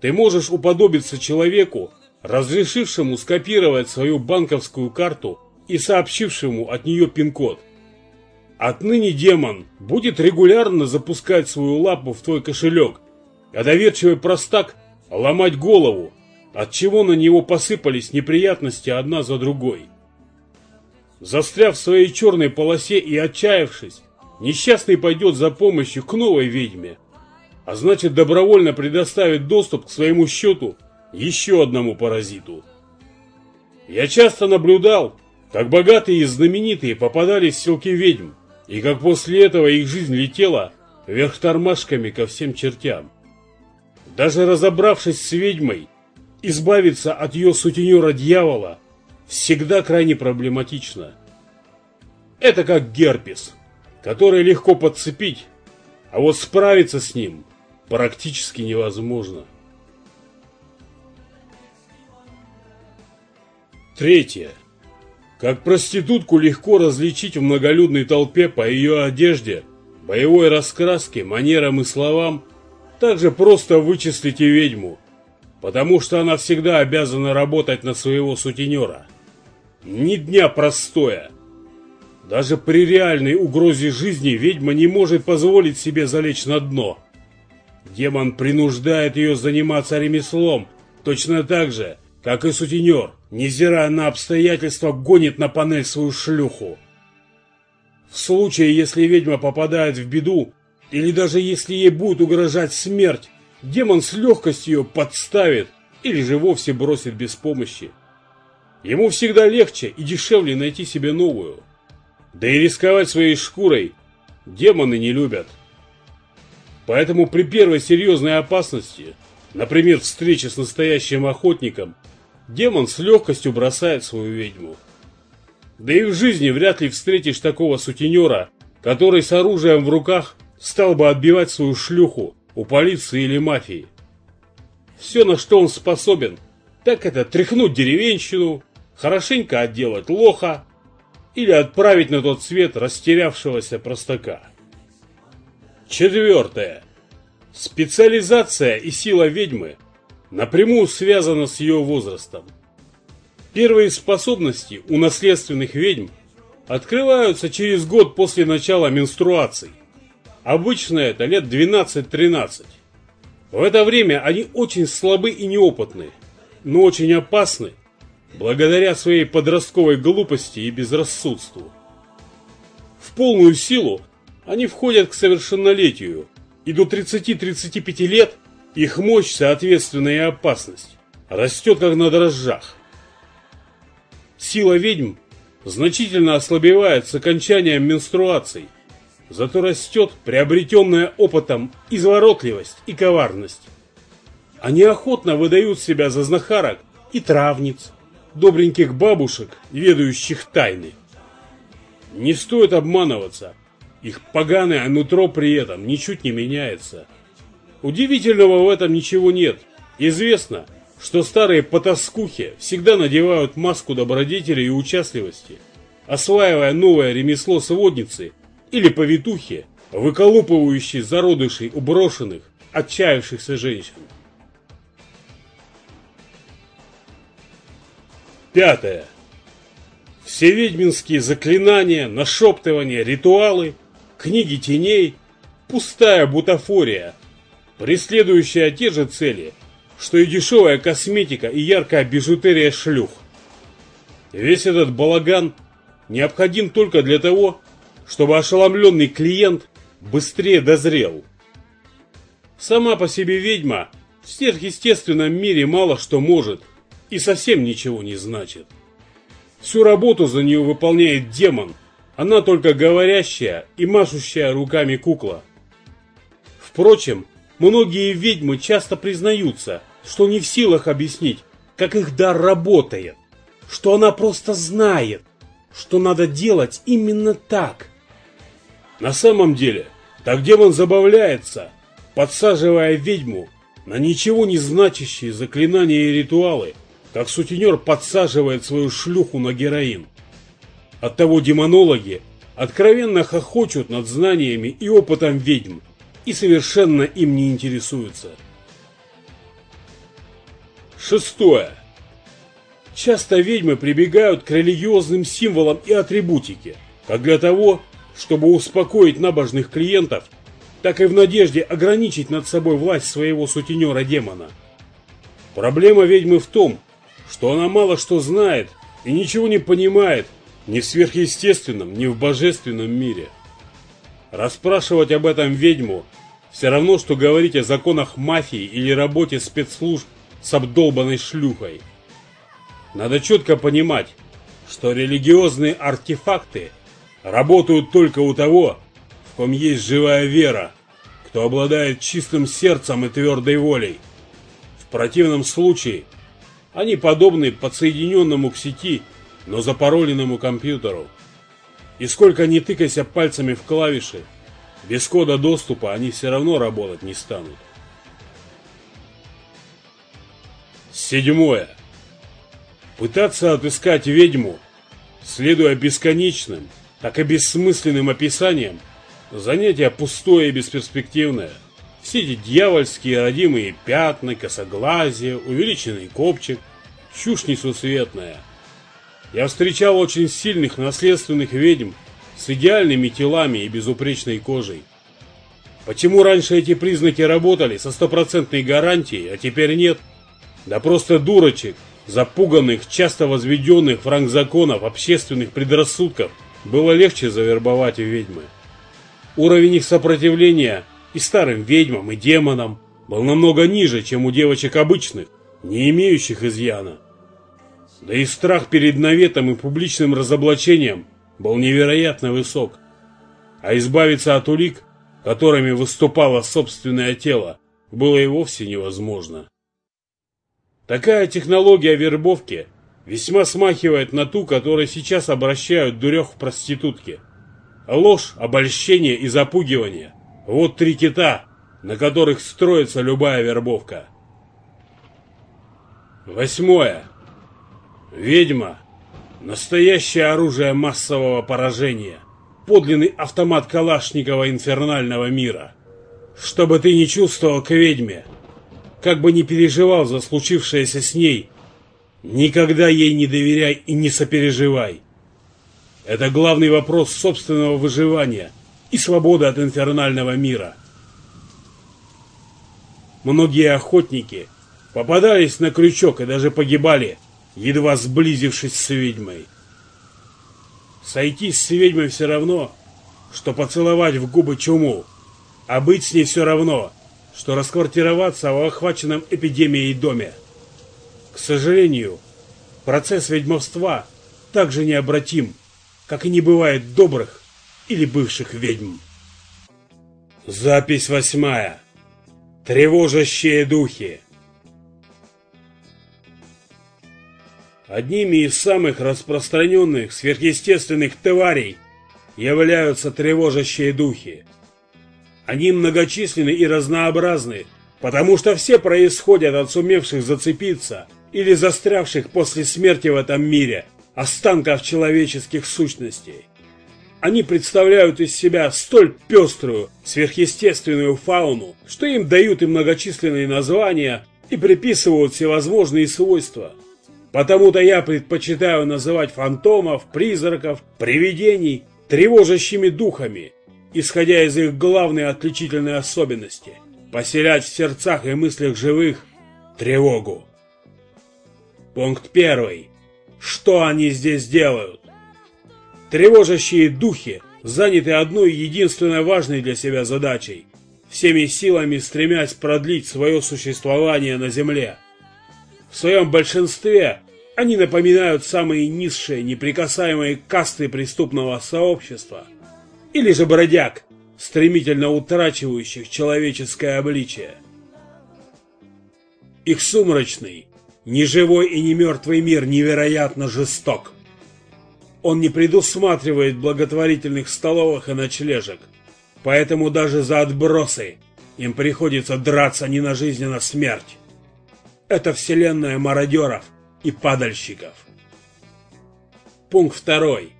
[SPEAKER 1] Ты можешь уподобиться человеку, разрешившему скопировать свою банковскую карту и сообщившему от нее пин-код. Отныне демон будет регулярно запускать свою лапу в твой кошелек, а доверчивый простак ломать голову, от чего на него посыпались неприятности одна за другой. Застряв в своей черной полосе и отчаявшись, Несчастный пойдет за помощью к новой ведьме, а значит добровольно предоставит доступ к своему счету еще одному паразиту. Я часто наблюдал, как богатые и знаменитые попадались в селки ведьм, и как после этого их жизнь летела вверх тормашками ко всем чертям. Даже разобравшись с ведьмой, избавиться от ее сутенера дьявола всегда крайне проблематично. Это как герпес – который легко подцепить, а вот справиться с ним практически невозможно. Третье. Как проститутку легко различить в многолюдной толпе по ее одежде, боевой раскраске, манерам и словам, также просто вычислить и ведьму потому что она всегда обязана работать на своего сутенера. Ни дня простоя. Даже при реальной угрозе жизни ведьма не может позволить себе залечь на дно. Демон принуждает ее заниматься ремеслом, точно так же, как и сутенер, невзирая на обстоятельства, гонит на панель свою шлюху. В случае, если ведьма попадает в беду, или даже если ей будет угрожать смерть, демон с легкостью ее подставит или же вовсе бросит без помощи. Ему всегда легче и дешевле найти себе новую. Да и рисковать своей шкурой демоны не любят. Поэтому при первой серьезной опасности, например, встрече с настоящим охотником, демон с легкостью бросает свою ведьму. Да и в жизни вряд ли встретишь такого сутенера, который с оружием в руках стал бы отбивать свою шлюху у полиции или мафии. Все, на что он способен, так это тряхнуть деревенщину, хорошенько отделать лоха или отправить на тот свет растерявшегося простака. Четвертое. Специализация и сила ведьмы напрямую связана с ее возрастом. Первые способности у наследственных ведьм открываются через год после начала менструаций. Обычно это лет 12-13. В это время они очень слабы и неопытны, но очень опасны, благодаря своей подростковой глупости и безрассудству. В полную силу они входят к совершеннолетию, и до 30-35 лет их мощь, соответственно и опасность, растет как на дрожжах. Сила ведьм значительно ослабевает с окончанием менструаций, зато растет приобретенная опытом изворотливость и коварность. Они охотно выдают себя за знахарок и травниц, добреньких бабушек, ведающих тайны. Не стоит обманываться, их поганое нутро при этом ничуть не меняется. Удивительного в этом ничего нет. Известно, что старые потаскухи всегда надевают маску добродетели и участливости, осваивая новое ремесло сводницы или повитухи, выколупывающей зародышей у брошенных, отчаявшихся женщин. Пятое. Все ведьминские заклинания, нашептывания, ритуалы, книги теней – пустая бутафория, преследующая те же цели – что и дешевая косметика и яркая бижутерия шлюх. Весь этот балаган необходим только для того, чтобы ошеломленный клиент быстрее дозрел. Сама по себе ведьма в сверхъестественном мире мало что может и совсем ничего не значит. Всю работу за нее выполняет демон, она только говорящая и машущая руками кукла. Впрочем, Многие ведьмы часто признаются, что не в силах объяснить, как их дар работает, что она просто знает, что надо делать именно так. На самом деле, так демон забавляется, подсаживая ведьму на ничего не значащие заклинания и ритуалы, как сутенер подсаживает свою шлюху на героин. Оттого демонологи откровенно хохочут над знаниями и опытом ведьм, и совершенно им не интересуются. Шестое. Часто ведьмы прибегают к религиозным символам и атрибутике, как для того, чтобы успокоить набожных клиентов, так и в надежде ограничить над собой власть своего сутенера-демона. Проблема ведьмы в том, что она мало что знает и ничего не понимает ни в сверхъестественном, ни в божественном мире. Расспрашивать об этом ведьму все равно, что говорить о законах мафии или работе спецслужб с обдолбанной шлюхой. Надо четко понимать, что религиозные артефакты работают только у того, в ком есть живая вера, кто обладает чистым сердцем и твердой волей. В противном случае они подобны подсоединенному к сети, но запароленному компьютеру. И сколько ни тыкайся пальцами в клавиши, без кода доступа они все равно работать не станут. Седьмое. Пытаться отыскать ведьму, следуя бесконечным, так и бессмысленным описаниям, занятие пустое и бесперспективное. Все эти дьявольские родимые пятна, косоглазие, увеличенный копчик, чушь несусветная. Я встречал очень сильных наследственных ведьм с идеальными телами и безупречной кожей. Почему раньше эти признаки работали со стопроцентной гарантией, а теперь нет? Да просто дурочек, запуганных, часто возведенных в ранг законов общественных предрассудков, было легче завербовать ведьмы. Уровень их сопротивления и старым ведьмам, и демонам был намного ниже, чем у девочек обычных, не имеющих изъяна. Да и страх перед наветом и публичным разоблачением был невероятно высок. А избавиться от улик которыми выступало собственное тело, было и вовсе невозможно. Такая технология вербовки весьма смахивает на ту, которой сейчас обращают дурех в проститутки. Ложь, обольщение и запугивание – вот три кита, на которых строится любая вербовка. Восьмое. Ведьма – настоящее оружие массового поражения подлинный автомат Калашникова инфернального мира. Чтобы ты не чувствовал к ведьме, как бы не переживал за случившееся с ней, никогда ей не доверяй и не сопереживай. Это главный вопрос собственного выживания и свободы от инфернального мира. Многие охотники попадались на крючок и даже погибали, едва сблизившись с ведьмой. Сойтись с ведьмой все равно, что поцеловать в губы чуму, а быть с ней все равно, что расквартироваться в охваченном эпидемией доме. К сожалению, процесс ведьмовства так же необратим, как и не бывает добрых или бывших ведьм. Запись восьмая. Тревожащие духи. Одними из самых распространенных сверхъестественных тварей являются тревожащие духи. Они многочисленны и разнообразны, потому что все происходят от сумевших зацепиться или застрявших после смерти в этом мире останков человеческих сущностей. Они представляют из себя столь пеструю, сверхъестественную фауну, что им дают и многочисленные названия и приписывают всевозможные свойства – Потому-то я предпочитаю называть фантомов, призраков, привидений тревожащими духами, исходя из их главной отличительной особенности – поселять в сердцах и мыслях живых тревогу. Пункт первый. Что они здесь делают? Тревожащие духи заняты одной единственной важной для себя задачей – всеми силами стремясь продлить свое существование на Земле. В своем большинстве они напоминают самые низшие, неприкасаемые касты преступного сообщества. Или же бродяг, стремительно утрачивающих человеческое обличие. Их сумрачный, ни живой и ни мертвый мир невероятно жесток. Он не предусматривает благотворительных столовых и ночлежек, поэтому даже за отбросы им приходится драться не на жизнь, а на смерть. Это вселенная мародеров, и падальщиков. Пункт второй.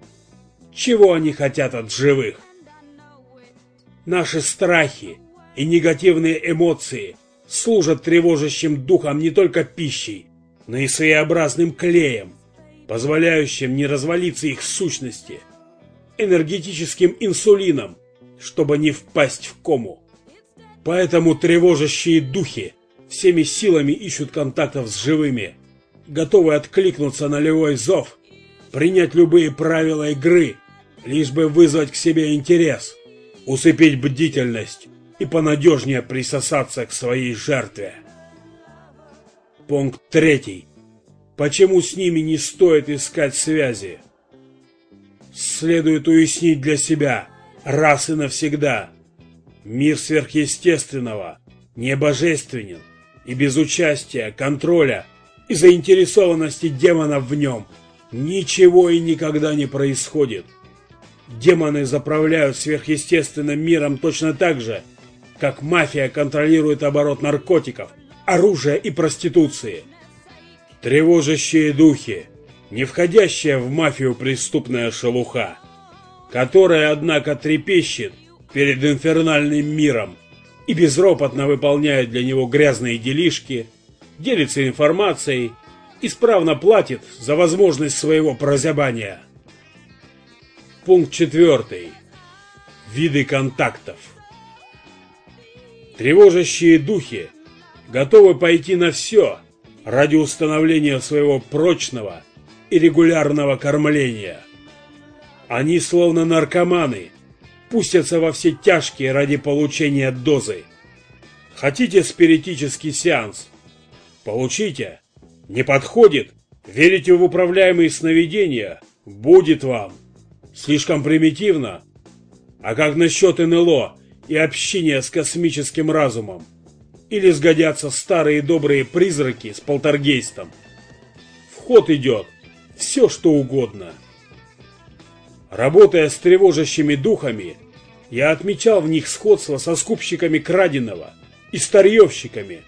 [SPEAKER 1] Чего они хотят от живых? Наши страхи и негативные эмоции служат тревожащим духам не только пищей, но и своеобразным клеем, позволяющим не развалиться их сущности, энергетическим инсулином, чтобы не впасть в кому. Поэтому тревожащие духи всеми силами ищут контактов с живыми – готовый откликнуться на любой зов, принять любые правила игры, лишь бы вызвать к себе интерес, усыпить бдительность и понадежнее присосаться к своей жертве. Пункт третий. Почему с ними не стоит искать связи? Следует уяснить для себя раз и навсегда. Мир сверхъестественного не божественен и без участия, контроля – и заинтересованности демонов в нем ничего и никогда не происходит. Демоны заправляют сверхъестественным миром точно так же, как мафия контролирует оборот наркотиков, оружия и проституции. Тревожащие духи, не входящая в мафию преступная шелуха, которая, однако, трепещет перед инфернальным миром, и безропотно выполняет для него грязные делишки, делится информацией, исправно платит за возможность своего прозябания. Пункт четвертый. Виды контактов. Тревожащие духи готовы пойти на все ради установления своего прочного и регулярного кормления. Они словно наркоманы, пустятся во все тяжкие ради получения дозы. Хотите спиритический сеанс? Получите. Не подходит? Верите в управляемые сновидения? Будет вам. Слишком примитивно? А как насчет НЛО и общения с космическим разумом? Или сгодятся старые добрые призраки с полтергейстом? Вход идет. Все, что угодно. Работая с тревожащими духами, я отмечал в них сходство со скупщиками краденого и старьевщиками,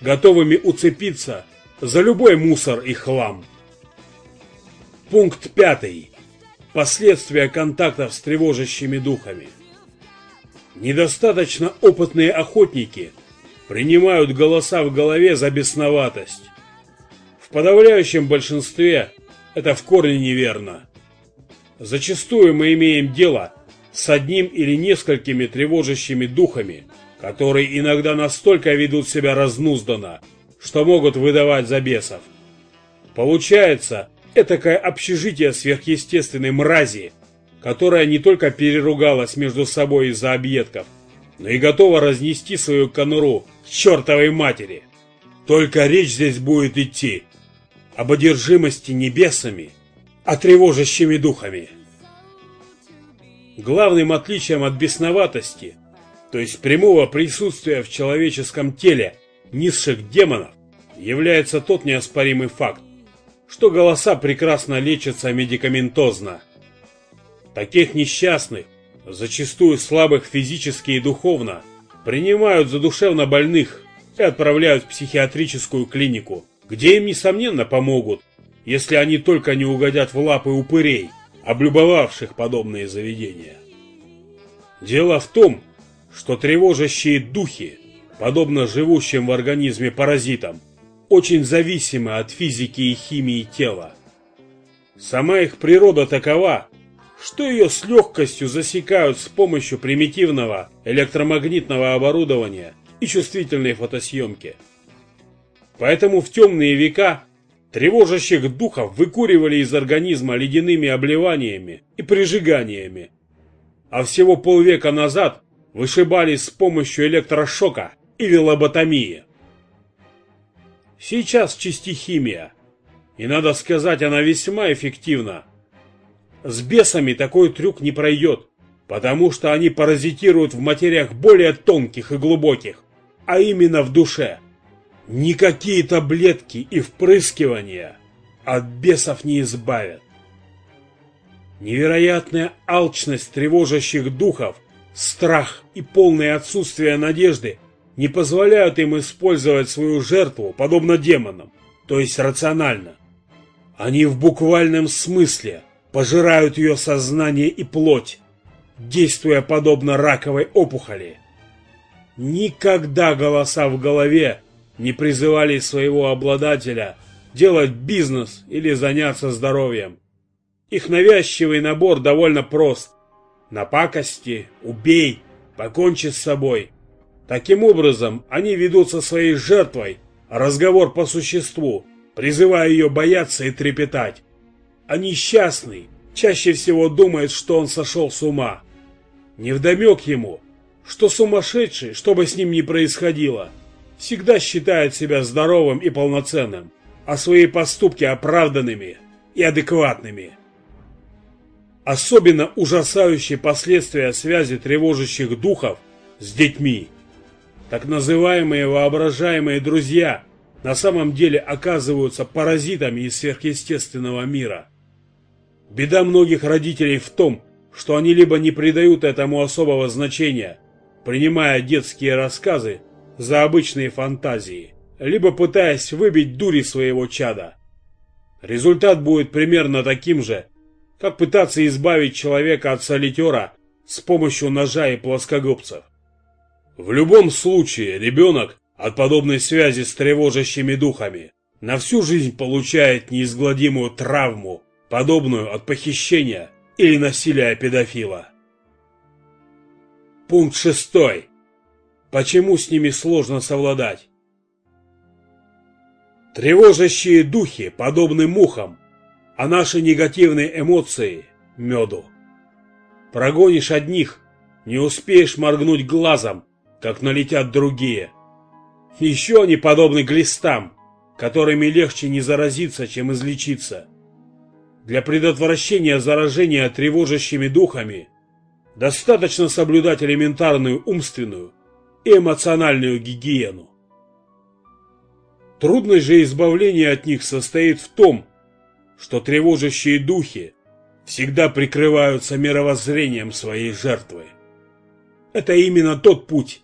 [SPEAKER 1] готовыми уцепиться за любой мусор и хлам. Пункт пятый. Последствия контактов с тревожащими духами. Недостаточно опытные охотники принимают голоса в голове за бесноватость. В подавляющем большинстве это в корне неверно. Зачастую мы имеем дело с одним или несколькими тревожащими духами, которые иногда настолько ведут себя разнузданно, что могут выдавать за бесов. Получается, этакое общежитие сверхъестественной мрази, которая не только переругалась между собой из-за объедков, но и готова разнести свою конуру к чертовой матери. Только речь здесь будет идти об одержимости небесами – а тревожащими духами. Главным отличием от бесноватости, то есть прямого присутствия в человеческом теле низших демонов, является тот неоспоримый факт, что голоса прекрасно лечатся медикаментозно. Таких несчастных, зачастую слабых физически и духовно, принимают за душевно больных и отправляют в психиатрическую клинику, где им, несомненно, помогут – если они только не угодят в лапы упырей, облюбовавших подобные заведения. Дело в том, что тревожащие духи, подобно живущим в организме паразитам, очень зависимы от физики и химии тела. Сама их природа такова, что ее с легкостью засекают с помощью примитивного электромагнитного оборудования и чувствительной фотосъемки. Поэтому в темные века Тревожащих духов выкуривали из организма ледяными обливаниями и прижиганиями. А всего полвека назад вышибали с помощью электрошока или лоботомии. Сейчас чисти химия. И надо сказать, она весьма эффективна. С бесами такой трюк не пройдет, потому что они паразитируют в материях более тонких и глубоких, а именно в душе. Никакие таблетки и впрыскивания от бесов не избавят. Невероятная алчность тревожащих духов, страх и полное отсутствие надежды не позволяют им использовать свою жертву подобно демонам, то есть рационально. Они в буквальном смысле пожирают ее сознание и плоть, действуя подобно раковой опухоли. Никогда голоса в голове не призывали своего обладателя делать бизнес или заняться здоровьем. Их навязчивый набор довольно прост. Напакости, убей, покончи с собой. Таким образом, они ведут со своей жертвой разговор по существу, призывая ее бояться и трепетать. А несчастный чаще всего думает, что он сошел с ума. Невдомек ему, что сумасшедший, что бы с ним ни происходило – всегда считает себя здоровым и полноценным, а свои поступки оправданными и адекватными. Особенно ужасающие последствия связи тревожащих духов с детьми. Так называемые воображаемые друзья на самом деле оказываются паразитами из сверхъестественного мира. Беда многих родителей в том, что они либо не придают этому особого значения, принимая детские рассказы за обычные фантазии, либо пытаясь выбить дури своего чада. Результат будет примерно таким же, как пытаться избавить человека от солитера с помощью ножа и плоскогубцев. В любом случае, ребенок от подобной связи с тревожащими духами на всю жизнь получает неизгладимую травму, подобную от похищения или насилия педофила. Пункт шестой. Почему с ними сложно совладать? Тревожащие духи подобны мухам, а наши негативные эмоции – меду. Прогонишь одних, не успеешь моргнуть глазом, как налетят другие. Еще они подобны глистам, которыми легче не заразиться, чем излечиться. Для предотвращения заражения тревожащими духами достаточно соблюдать элементарную умственную и эмоциональную гигиену. Трудность же избавления от них состоит в том, что тревожащие духи всегда прикрываются мировоззрением своей жертвы. Это именно тот путь,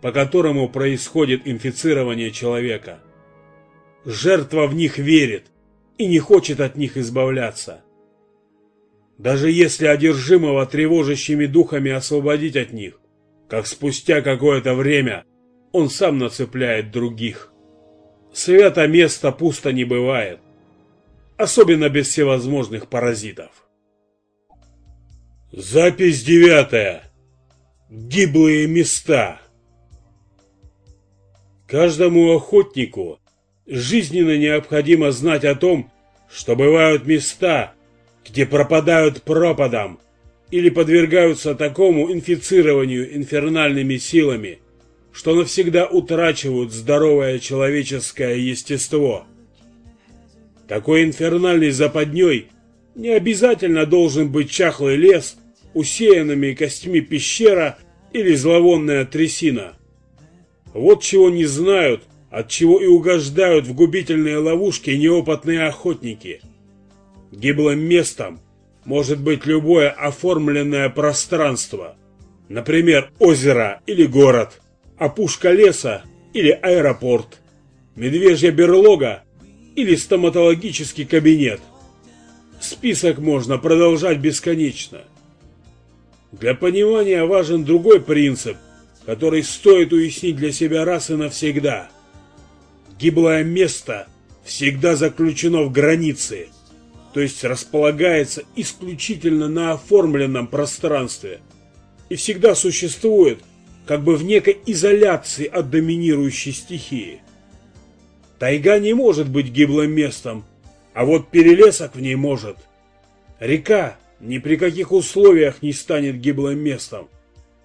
[SPEAKER 1] по которому происходит инфицирование человека. Жертва в них верит и не хочет от них избавляться. Даже если одержимого тревожащими духами освободить от них, как спустя какое-то время он сам нацепляет других. Свято место пусто не бывает, особенно без всевозможных паразитов. Запись девятая. Гиблые места. Каждому охотнику жизненно необходимо знать о том, что бывают места, где пропадают пропадом или подвергаются такому инфицированию инфернальными силами, что навсегда утрачивают здоровое человеческое естество. Такой инфернальной западней не обязательно должен быть чахлый лес, усеянными костями пещера или зловонная трясина. Вот чего не знают, от чего и угождают в губительные ловушки неопытные охотники. Гиблым местом может быть любое оформленное пространство, например, озеро или город, опушка леса или аэропорт, медвежья берлога или стоматологический кабинет. Список можно продолжать бесконечно. Для понимания важен другой принцип, который стоит уяснить для себя раз и навсегда. Гиблое место всегда заключено в границе, то есть располагается исключительно на оформленном пространстве и всегда существует как бы в некой изоляции от доминирующей стихии. Тайга не может быть гиблым местом, а вот перелесок в ней может. Река ни при каких условиях не станет гиблым местом,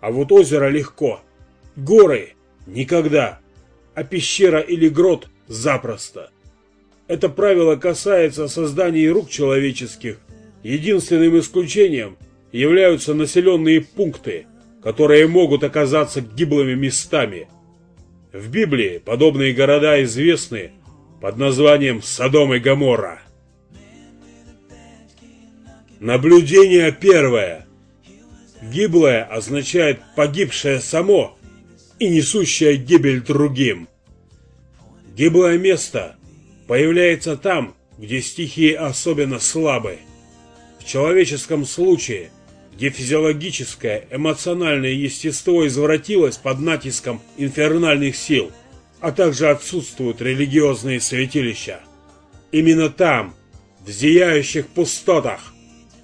[SPEAKER 1] а вот озеро легко. Горы никогда, а пещера или грот запросто. Это правило касается создания рук человеческих. Единственным исключением являются населенные пункты, которые могут оказаться гиблыми местами. В Библии подобные города известны под названием Содом и Гоморра. Наблюдение первое. Гиблое означает погибшее само и несущее гибель другим. Гиблое место появляется там, где стихии особенно слабы. В человеческом случае, где физиологическое, эмоциональное естество извратилось под натиском инфернальных сил, а также отсутствуют религиозные святилища. Именно там, в зияющих пустотах,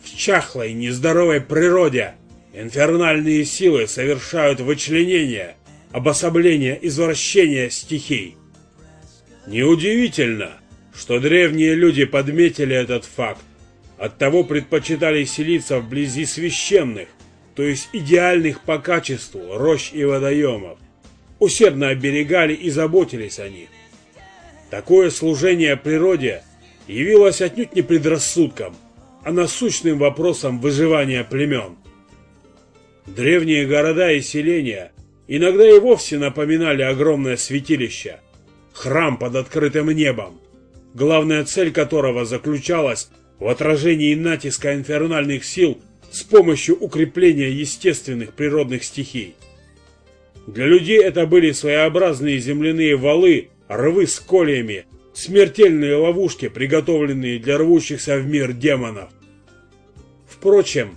[SPEAKER 1] в чахлой, нездоровой природе, инфернальные силы совершают вычленение, обособление, извращение стихий. Неудивительно, что древние люди подметили этот факт, оттого предпочитали селиться вблизи священных, то есть идеальных по качеству рощ и водоемов, усердно оберегали и заботились о них. Такое служение природе явилось отнюдь не предрассудком, а насущным вопросом выживания племен. Древние города и селения иногда и вовсе напоминали огромное святилище, храм под открытым небом, главная цель которого заключалась в отражении натиска инфернальных сил с помощью укрепления естественных природных стихий. Для людей это были своеобразные земляные валы, рвы с кольями, смертельные ловушки, приготовленные для рвущихся в мир демонов. Впрочем,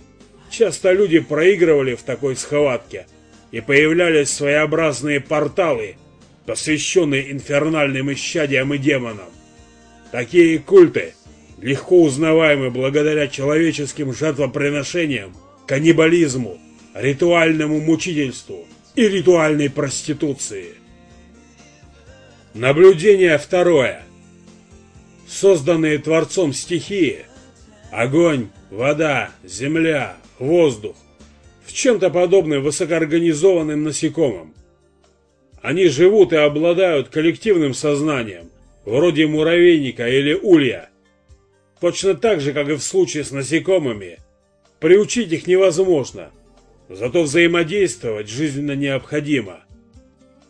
[SPEAKER 1] часто люди проигрывали в такой схватке, и появлялись своеобразные порталы, посвященные инфернальным исчадиям и демонам. Такие культы легко узнаваемы благодаря человеческим жертвоприношениям, каннибализму, ритуальному мучительству и ритуальной проституции. Наблюдение второе. Созданные Творцом стихии – огонь, вода, земля, воздух – чем-то подобны высокоорганизованным насекомым. Они живут и обладают коллективным сознанием, вроде муравейника или улья. Точно так же, как и в случае с насекомыми, приучить их невозможно, зато взаимодействовать жизненно необходимо.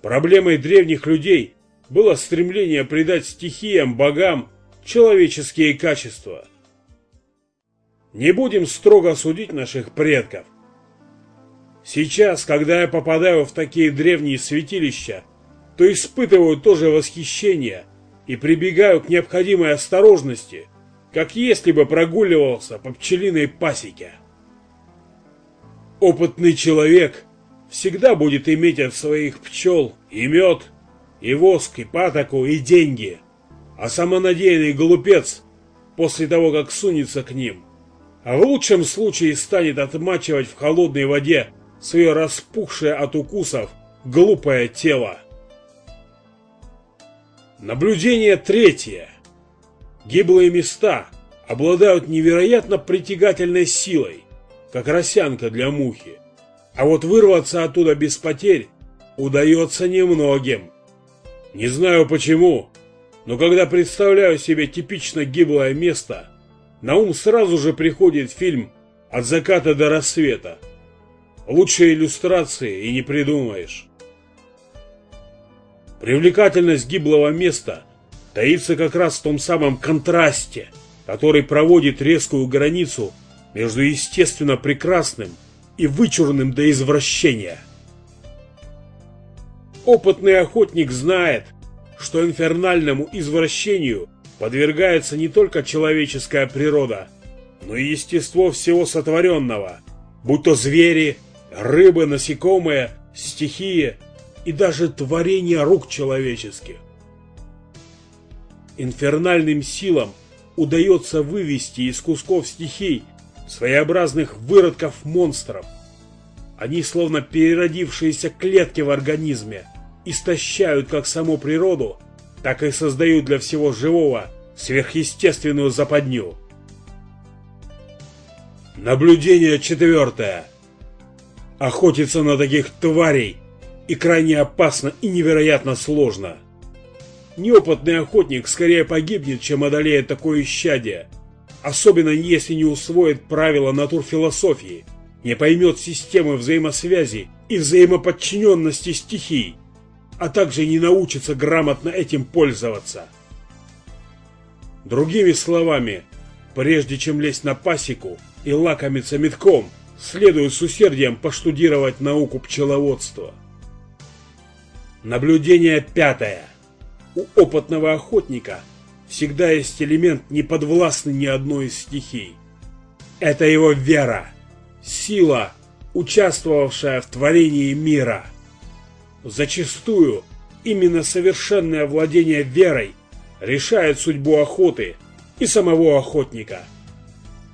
[SPEAKER 1] Проблемой древних людей было стремление придать стихиям, богам человеческие качества. Не будем строго судить наших предков. Сейчас, когда я попадаю в такие древние святилища, то испытываю тоже восхищение и прибегаю к необходимой осторожности, как если бы прогуливался по пчелиной пасеке. Опытный человек всегда будет иметь от своих пчел и мед, и воск, и патоку, и деньги. А самонадеянный глупец, после того, как сунется к ним, а в лучшем случае станет отмачивать в холодной воде свое распухшее от укусов глупое тело. Наблюдение третье. Гиблые места обладают невероятно притягательной силой, как росянка для мухи. А вот вырваться оттуда без потерь удается немногим. Не знаю почему, но когда представляю себе типично гиблое место, на ум сразу же приходит фильм «От заката до рассвета». Лучшей иллюстрации и не придумаешь. Привлекательность гиблого места таится как раз в том самом контрасте, который проводит резкую границу между естественно прекрасным и вычурным до извращения – Опытный охотник знает, что инфернальному извращению подвергается не только человеческая природа, но и естество всего сотворенного, будь то звери, рыбы, насекомые, стихии и даже творения рук человеческих. Инфернальным силам удается вывести из кусков стихий своеобразных выродков-монстров. Они словно переродившиеся клетки в организме – истощают как саму природу, так и создают для всего живого сверхъестественную западню. Наблюдение четвертое. Охотиться на таких тварей и крайне опасно и невероятно сложно. Неопытный охотник скорее погибнет, чем одолеет такое исчадие, особенно если не усвоит правила натурфилософии, не поймет системы взаимосвязи и взаимоподчиненности стихий, а также не научится грамотно этим пользоваться. Другими словами, прежде чем лезть на пасеку и лакомиться метком, следует с усердием поштудировать науку пчеловодства. Наблюдение пятое. У опытного охотника всегда есть элемент, не подвластный ни одной из стихий. Это его вера, сила, участвовавшая в творении мира – Зачастую именно совершенное владение верой решает судьбу охоты и самого охотника.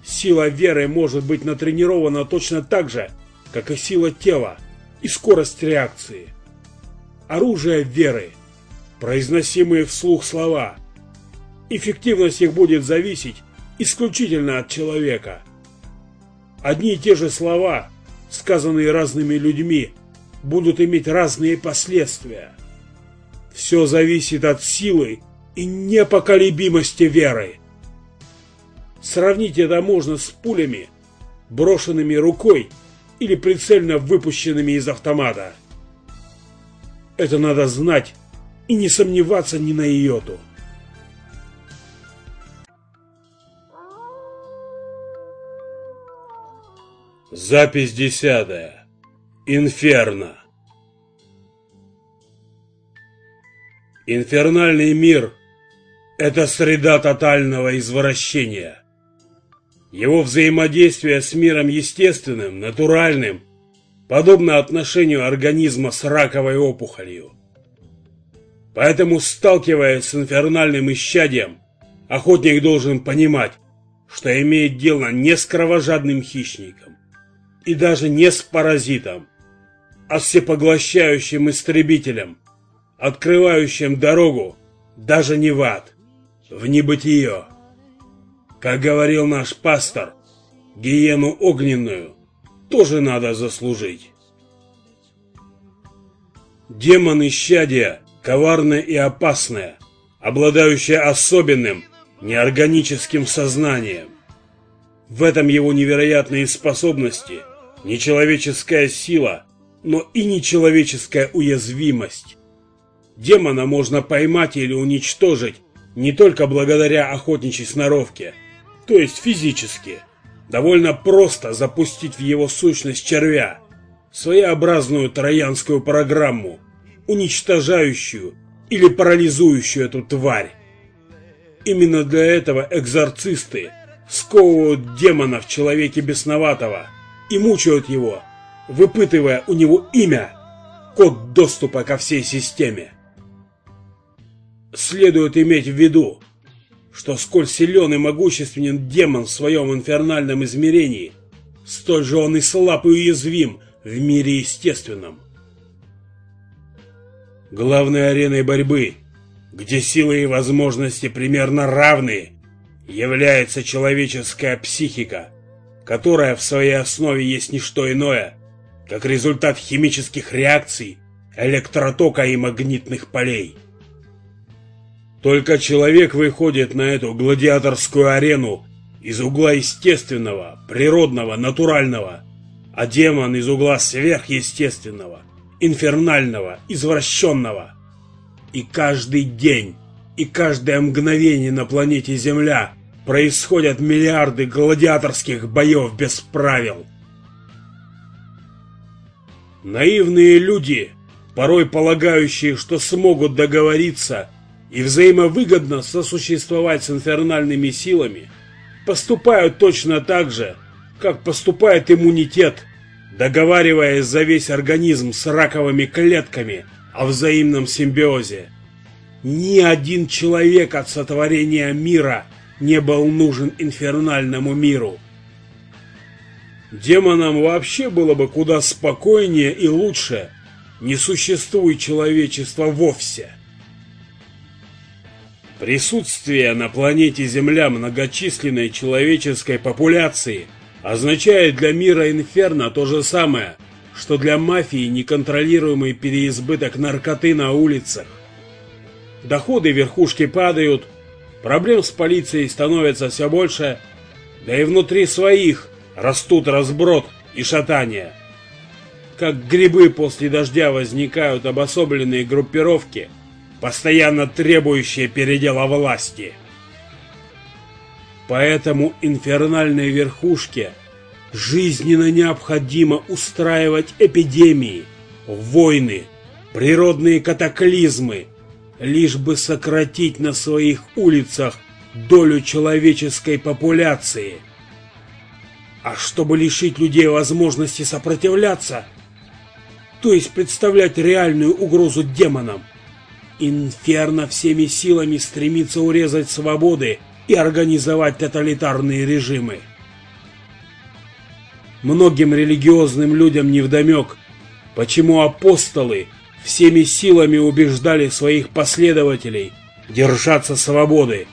[SPEAKER 1] Сила веры может быть натренирована точно так же, как и сила тела и скорость реакции. Оружие веры, произносимые вслух слова, эффективность их будет зависеть исключительно от человека. Одни и те же слова, сказанные разными людьми, будут иметь разные последствия. Все зависит от силы и непоколебимости веры. Сравнить это можно с пулями, брошенными рукой или прицельно выпущенными из автомата. Это надо знать и не сомневаться ни на йоту. Запись десятая. Инферно. Инфернальный мир – это среда тотального извращения. Его взаимодействие с миром естественным, натуральным подобно отношению организма с раковой опухолью. Поэтому, сталкиваясь с инфернальным исчадием, охотник должен понимать, что имеет дело не с кровожадным хищником и даже не с паразитом, а с всепоглощающим истребителем, открывающим дорогу даже не в ад, в небытие. Как говорил наш пастор, гиену огненную тоже надо заслужить. Демон исчадия коварное и опасное, обладающее особенным, неорганическим сознанием. В этом его невероятные способности, нечеловеческая сила, но и нечеловеческая уязвимость. Демона можно поймать или уничтожить не только благодаря охотничьей сноровке, то есть физически. Довольно просто запустить в его сущность червя, своеобразную троянскую программу, уничтожающую или парализующую эту тварь. Именно для этого экзорцисты сковывают демона в человеке бесноватого и мучают его, выпытывая у него имя, код доступа ко всей системе. Следует иметь в виду, что сколь силен и могущественен демон в своем инфернальном измерении, столь же он и слаб и уязвим в мире естественном. Главной ареной борьбы, где силы и возможности примерно равны, является человеческая психика, которая в своей основе есть не что иное, как результат химических реакций, электротока и магнитных полей. Только человек выходит на эту гладиаторскую арену из угла естественного, природного, натурального, а демон из угла сверхъестественного, инфернального, извращенного. И каждый день, и каждое мгновение на планете Земля происходят миллиарды гладиаторских боев без правил. Наивные люди, порой полагающие, что смогут договориться и взаимовыгодно сосуществовать с инфернальными силами, поступают точно так же, как поступает иммунитет, договариваясь за весь организм с раковыми клетками о взаимном симбиозе. Ни один человек от сотворения мира не был нужен инфернальному миру. Демонам вообще было бы куда спокойнее и лучше, не существует человечества вовсе. Присутствие на планете Земля многочисленной человеческой популяции означает для мира Инферно то же самое, что для мафии неконтролируемый переизбыток наркоты на улицах. Доходы верхушки падают, проблем с полицией становится все больше, да и внутри своих растут разброд и шатания. Как грибы после дождя возникают обособленные группировки – постоянно требующие передела власти. Поэтому инфернальной верхушке жизненно необходимо устраивать эпидемии, войны, природные катаклизмы, лишь бы сократить на своих улицах долю человеческой популяции. А чтобы лишить людей возможности сопротивляться, то есть представлять реальную угрозу демонам, Инферно всеми силами стремится урезать свободы и организовать тоталитарные режимы. Многим религиозным людям невдомек, почему апостолы всеми силами убеждали своих последователей держаться свободы,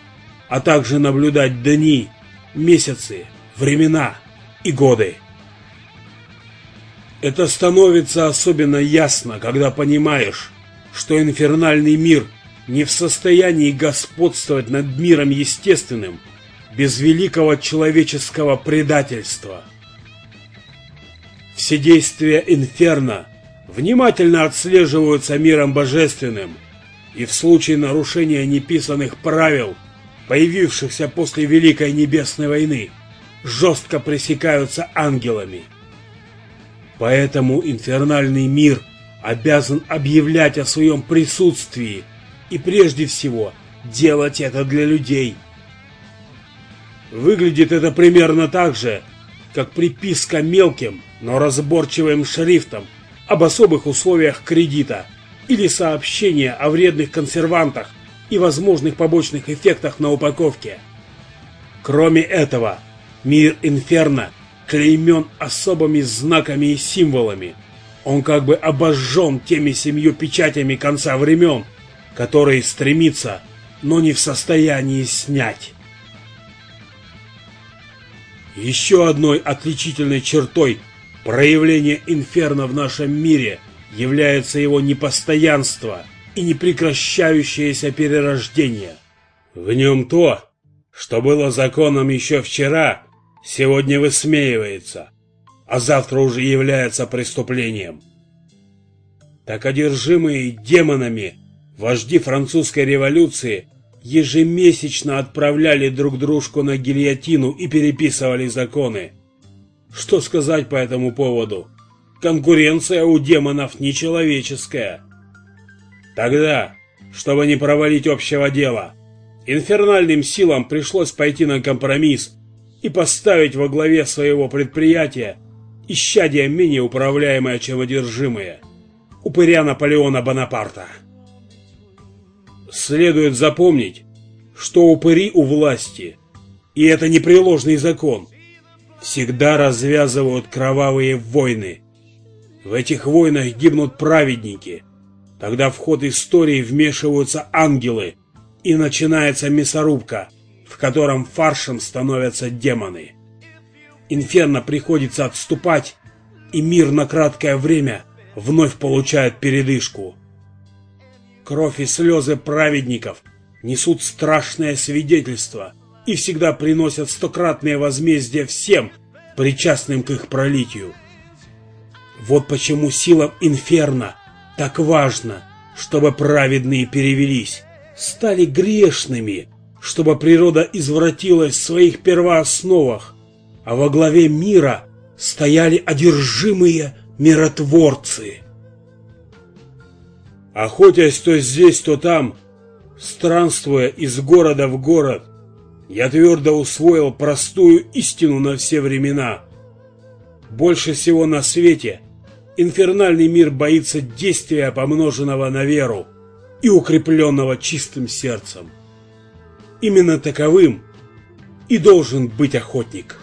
[SPEAKER 1] а также наблюдать дни, месяцы, времена и годы. Это становится особенно ясно, когда понимаешь, что инфернальный мир не в состоянии господствовать над миром естественным без великого человеческого предательства. Все действия инферно внимательно отслеживаются миром божественным, и в случае нарушения неписанных правил, появившихся после Великой Небесной войны, жестко пресекаются ангелами. Поэтому инфернальный мир – обязан объявлять о своем присутствии и прежде всего делать это для людей. Выглядит это примерно так же, как приписка мелким, но разборчивым шрифтом об особых условиях кредита или сообщение о вредных консервантах и возможных побочных эффектах на упаковке. Кроме этого, мир Инферно клеймен особыми знаками и символами. Он как бы обожжен теми семью печатями конца времен, которые стремится, но не в состоянии снять. Еще одной отличительной чертой проявления инферно в нашем мире является его непостоянство и непрекращающееся перерождение. В нем то, что было законом еще вчера, сегодня высмеивается, а завтра уже является преступлением. Так одержимые демонами вожди французской революции ежемесячно отправляли друг дружку на гильотину и переписывали законы. Что сказать по этому поводу? Конкуренция у демонов нечеловеческая. Тогда, чтобы не провалить общего дела, инфернальным силам пришлось пойти на компромисс и поставить во главе своего предприятия исчадие менее управляемое, чем одержимое, упыря Наполеона Бонапарта. Следует запомнить, что упыри у власти, и это непреложный закон, всегда развязывают кровавые войны. В этих войнах гибнут праведники, тогда в ход истории вмешиваются ангелы, и начинается мясорубка, в котором фаршем становятся демоны. Инферно приходится отступать, и мир на краткое время вновь получает передышку. Кровь и слезы праведников несут страшное свидетельство и всегда приносят стократное возмездие всем, причастным к их пролитию. Вот почему силам инферно так важно, чтобы праведные перевелись, стали грешными, чтобы природа извратилась в своих первоосновах, а во главе мира стояли одержимые миротворцы. Охотясь то здесь, то там, странствуя из города в город, я твердо усвоил простую истину на все времена. Больше всего на свете инфернальный мир боится действия, помноженного на веру и укрепленного чистым сердцем. Именно таковым и должен быть охотник.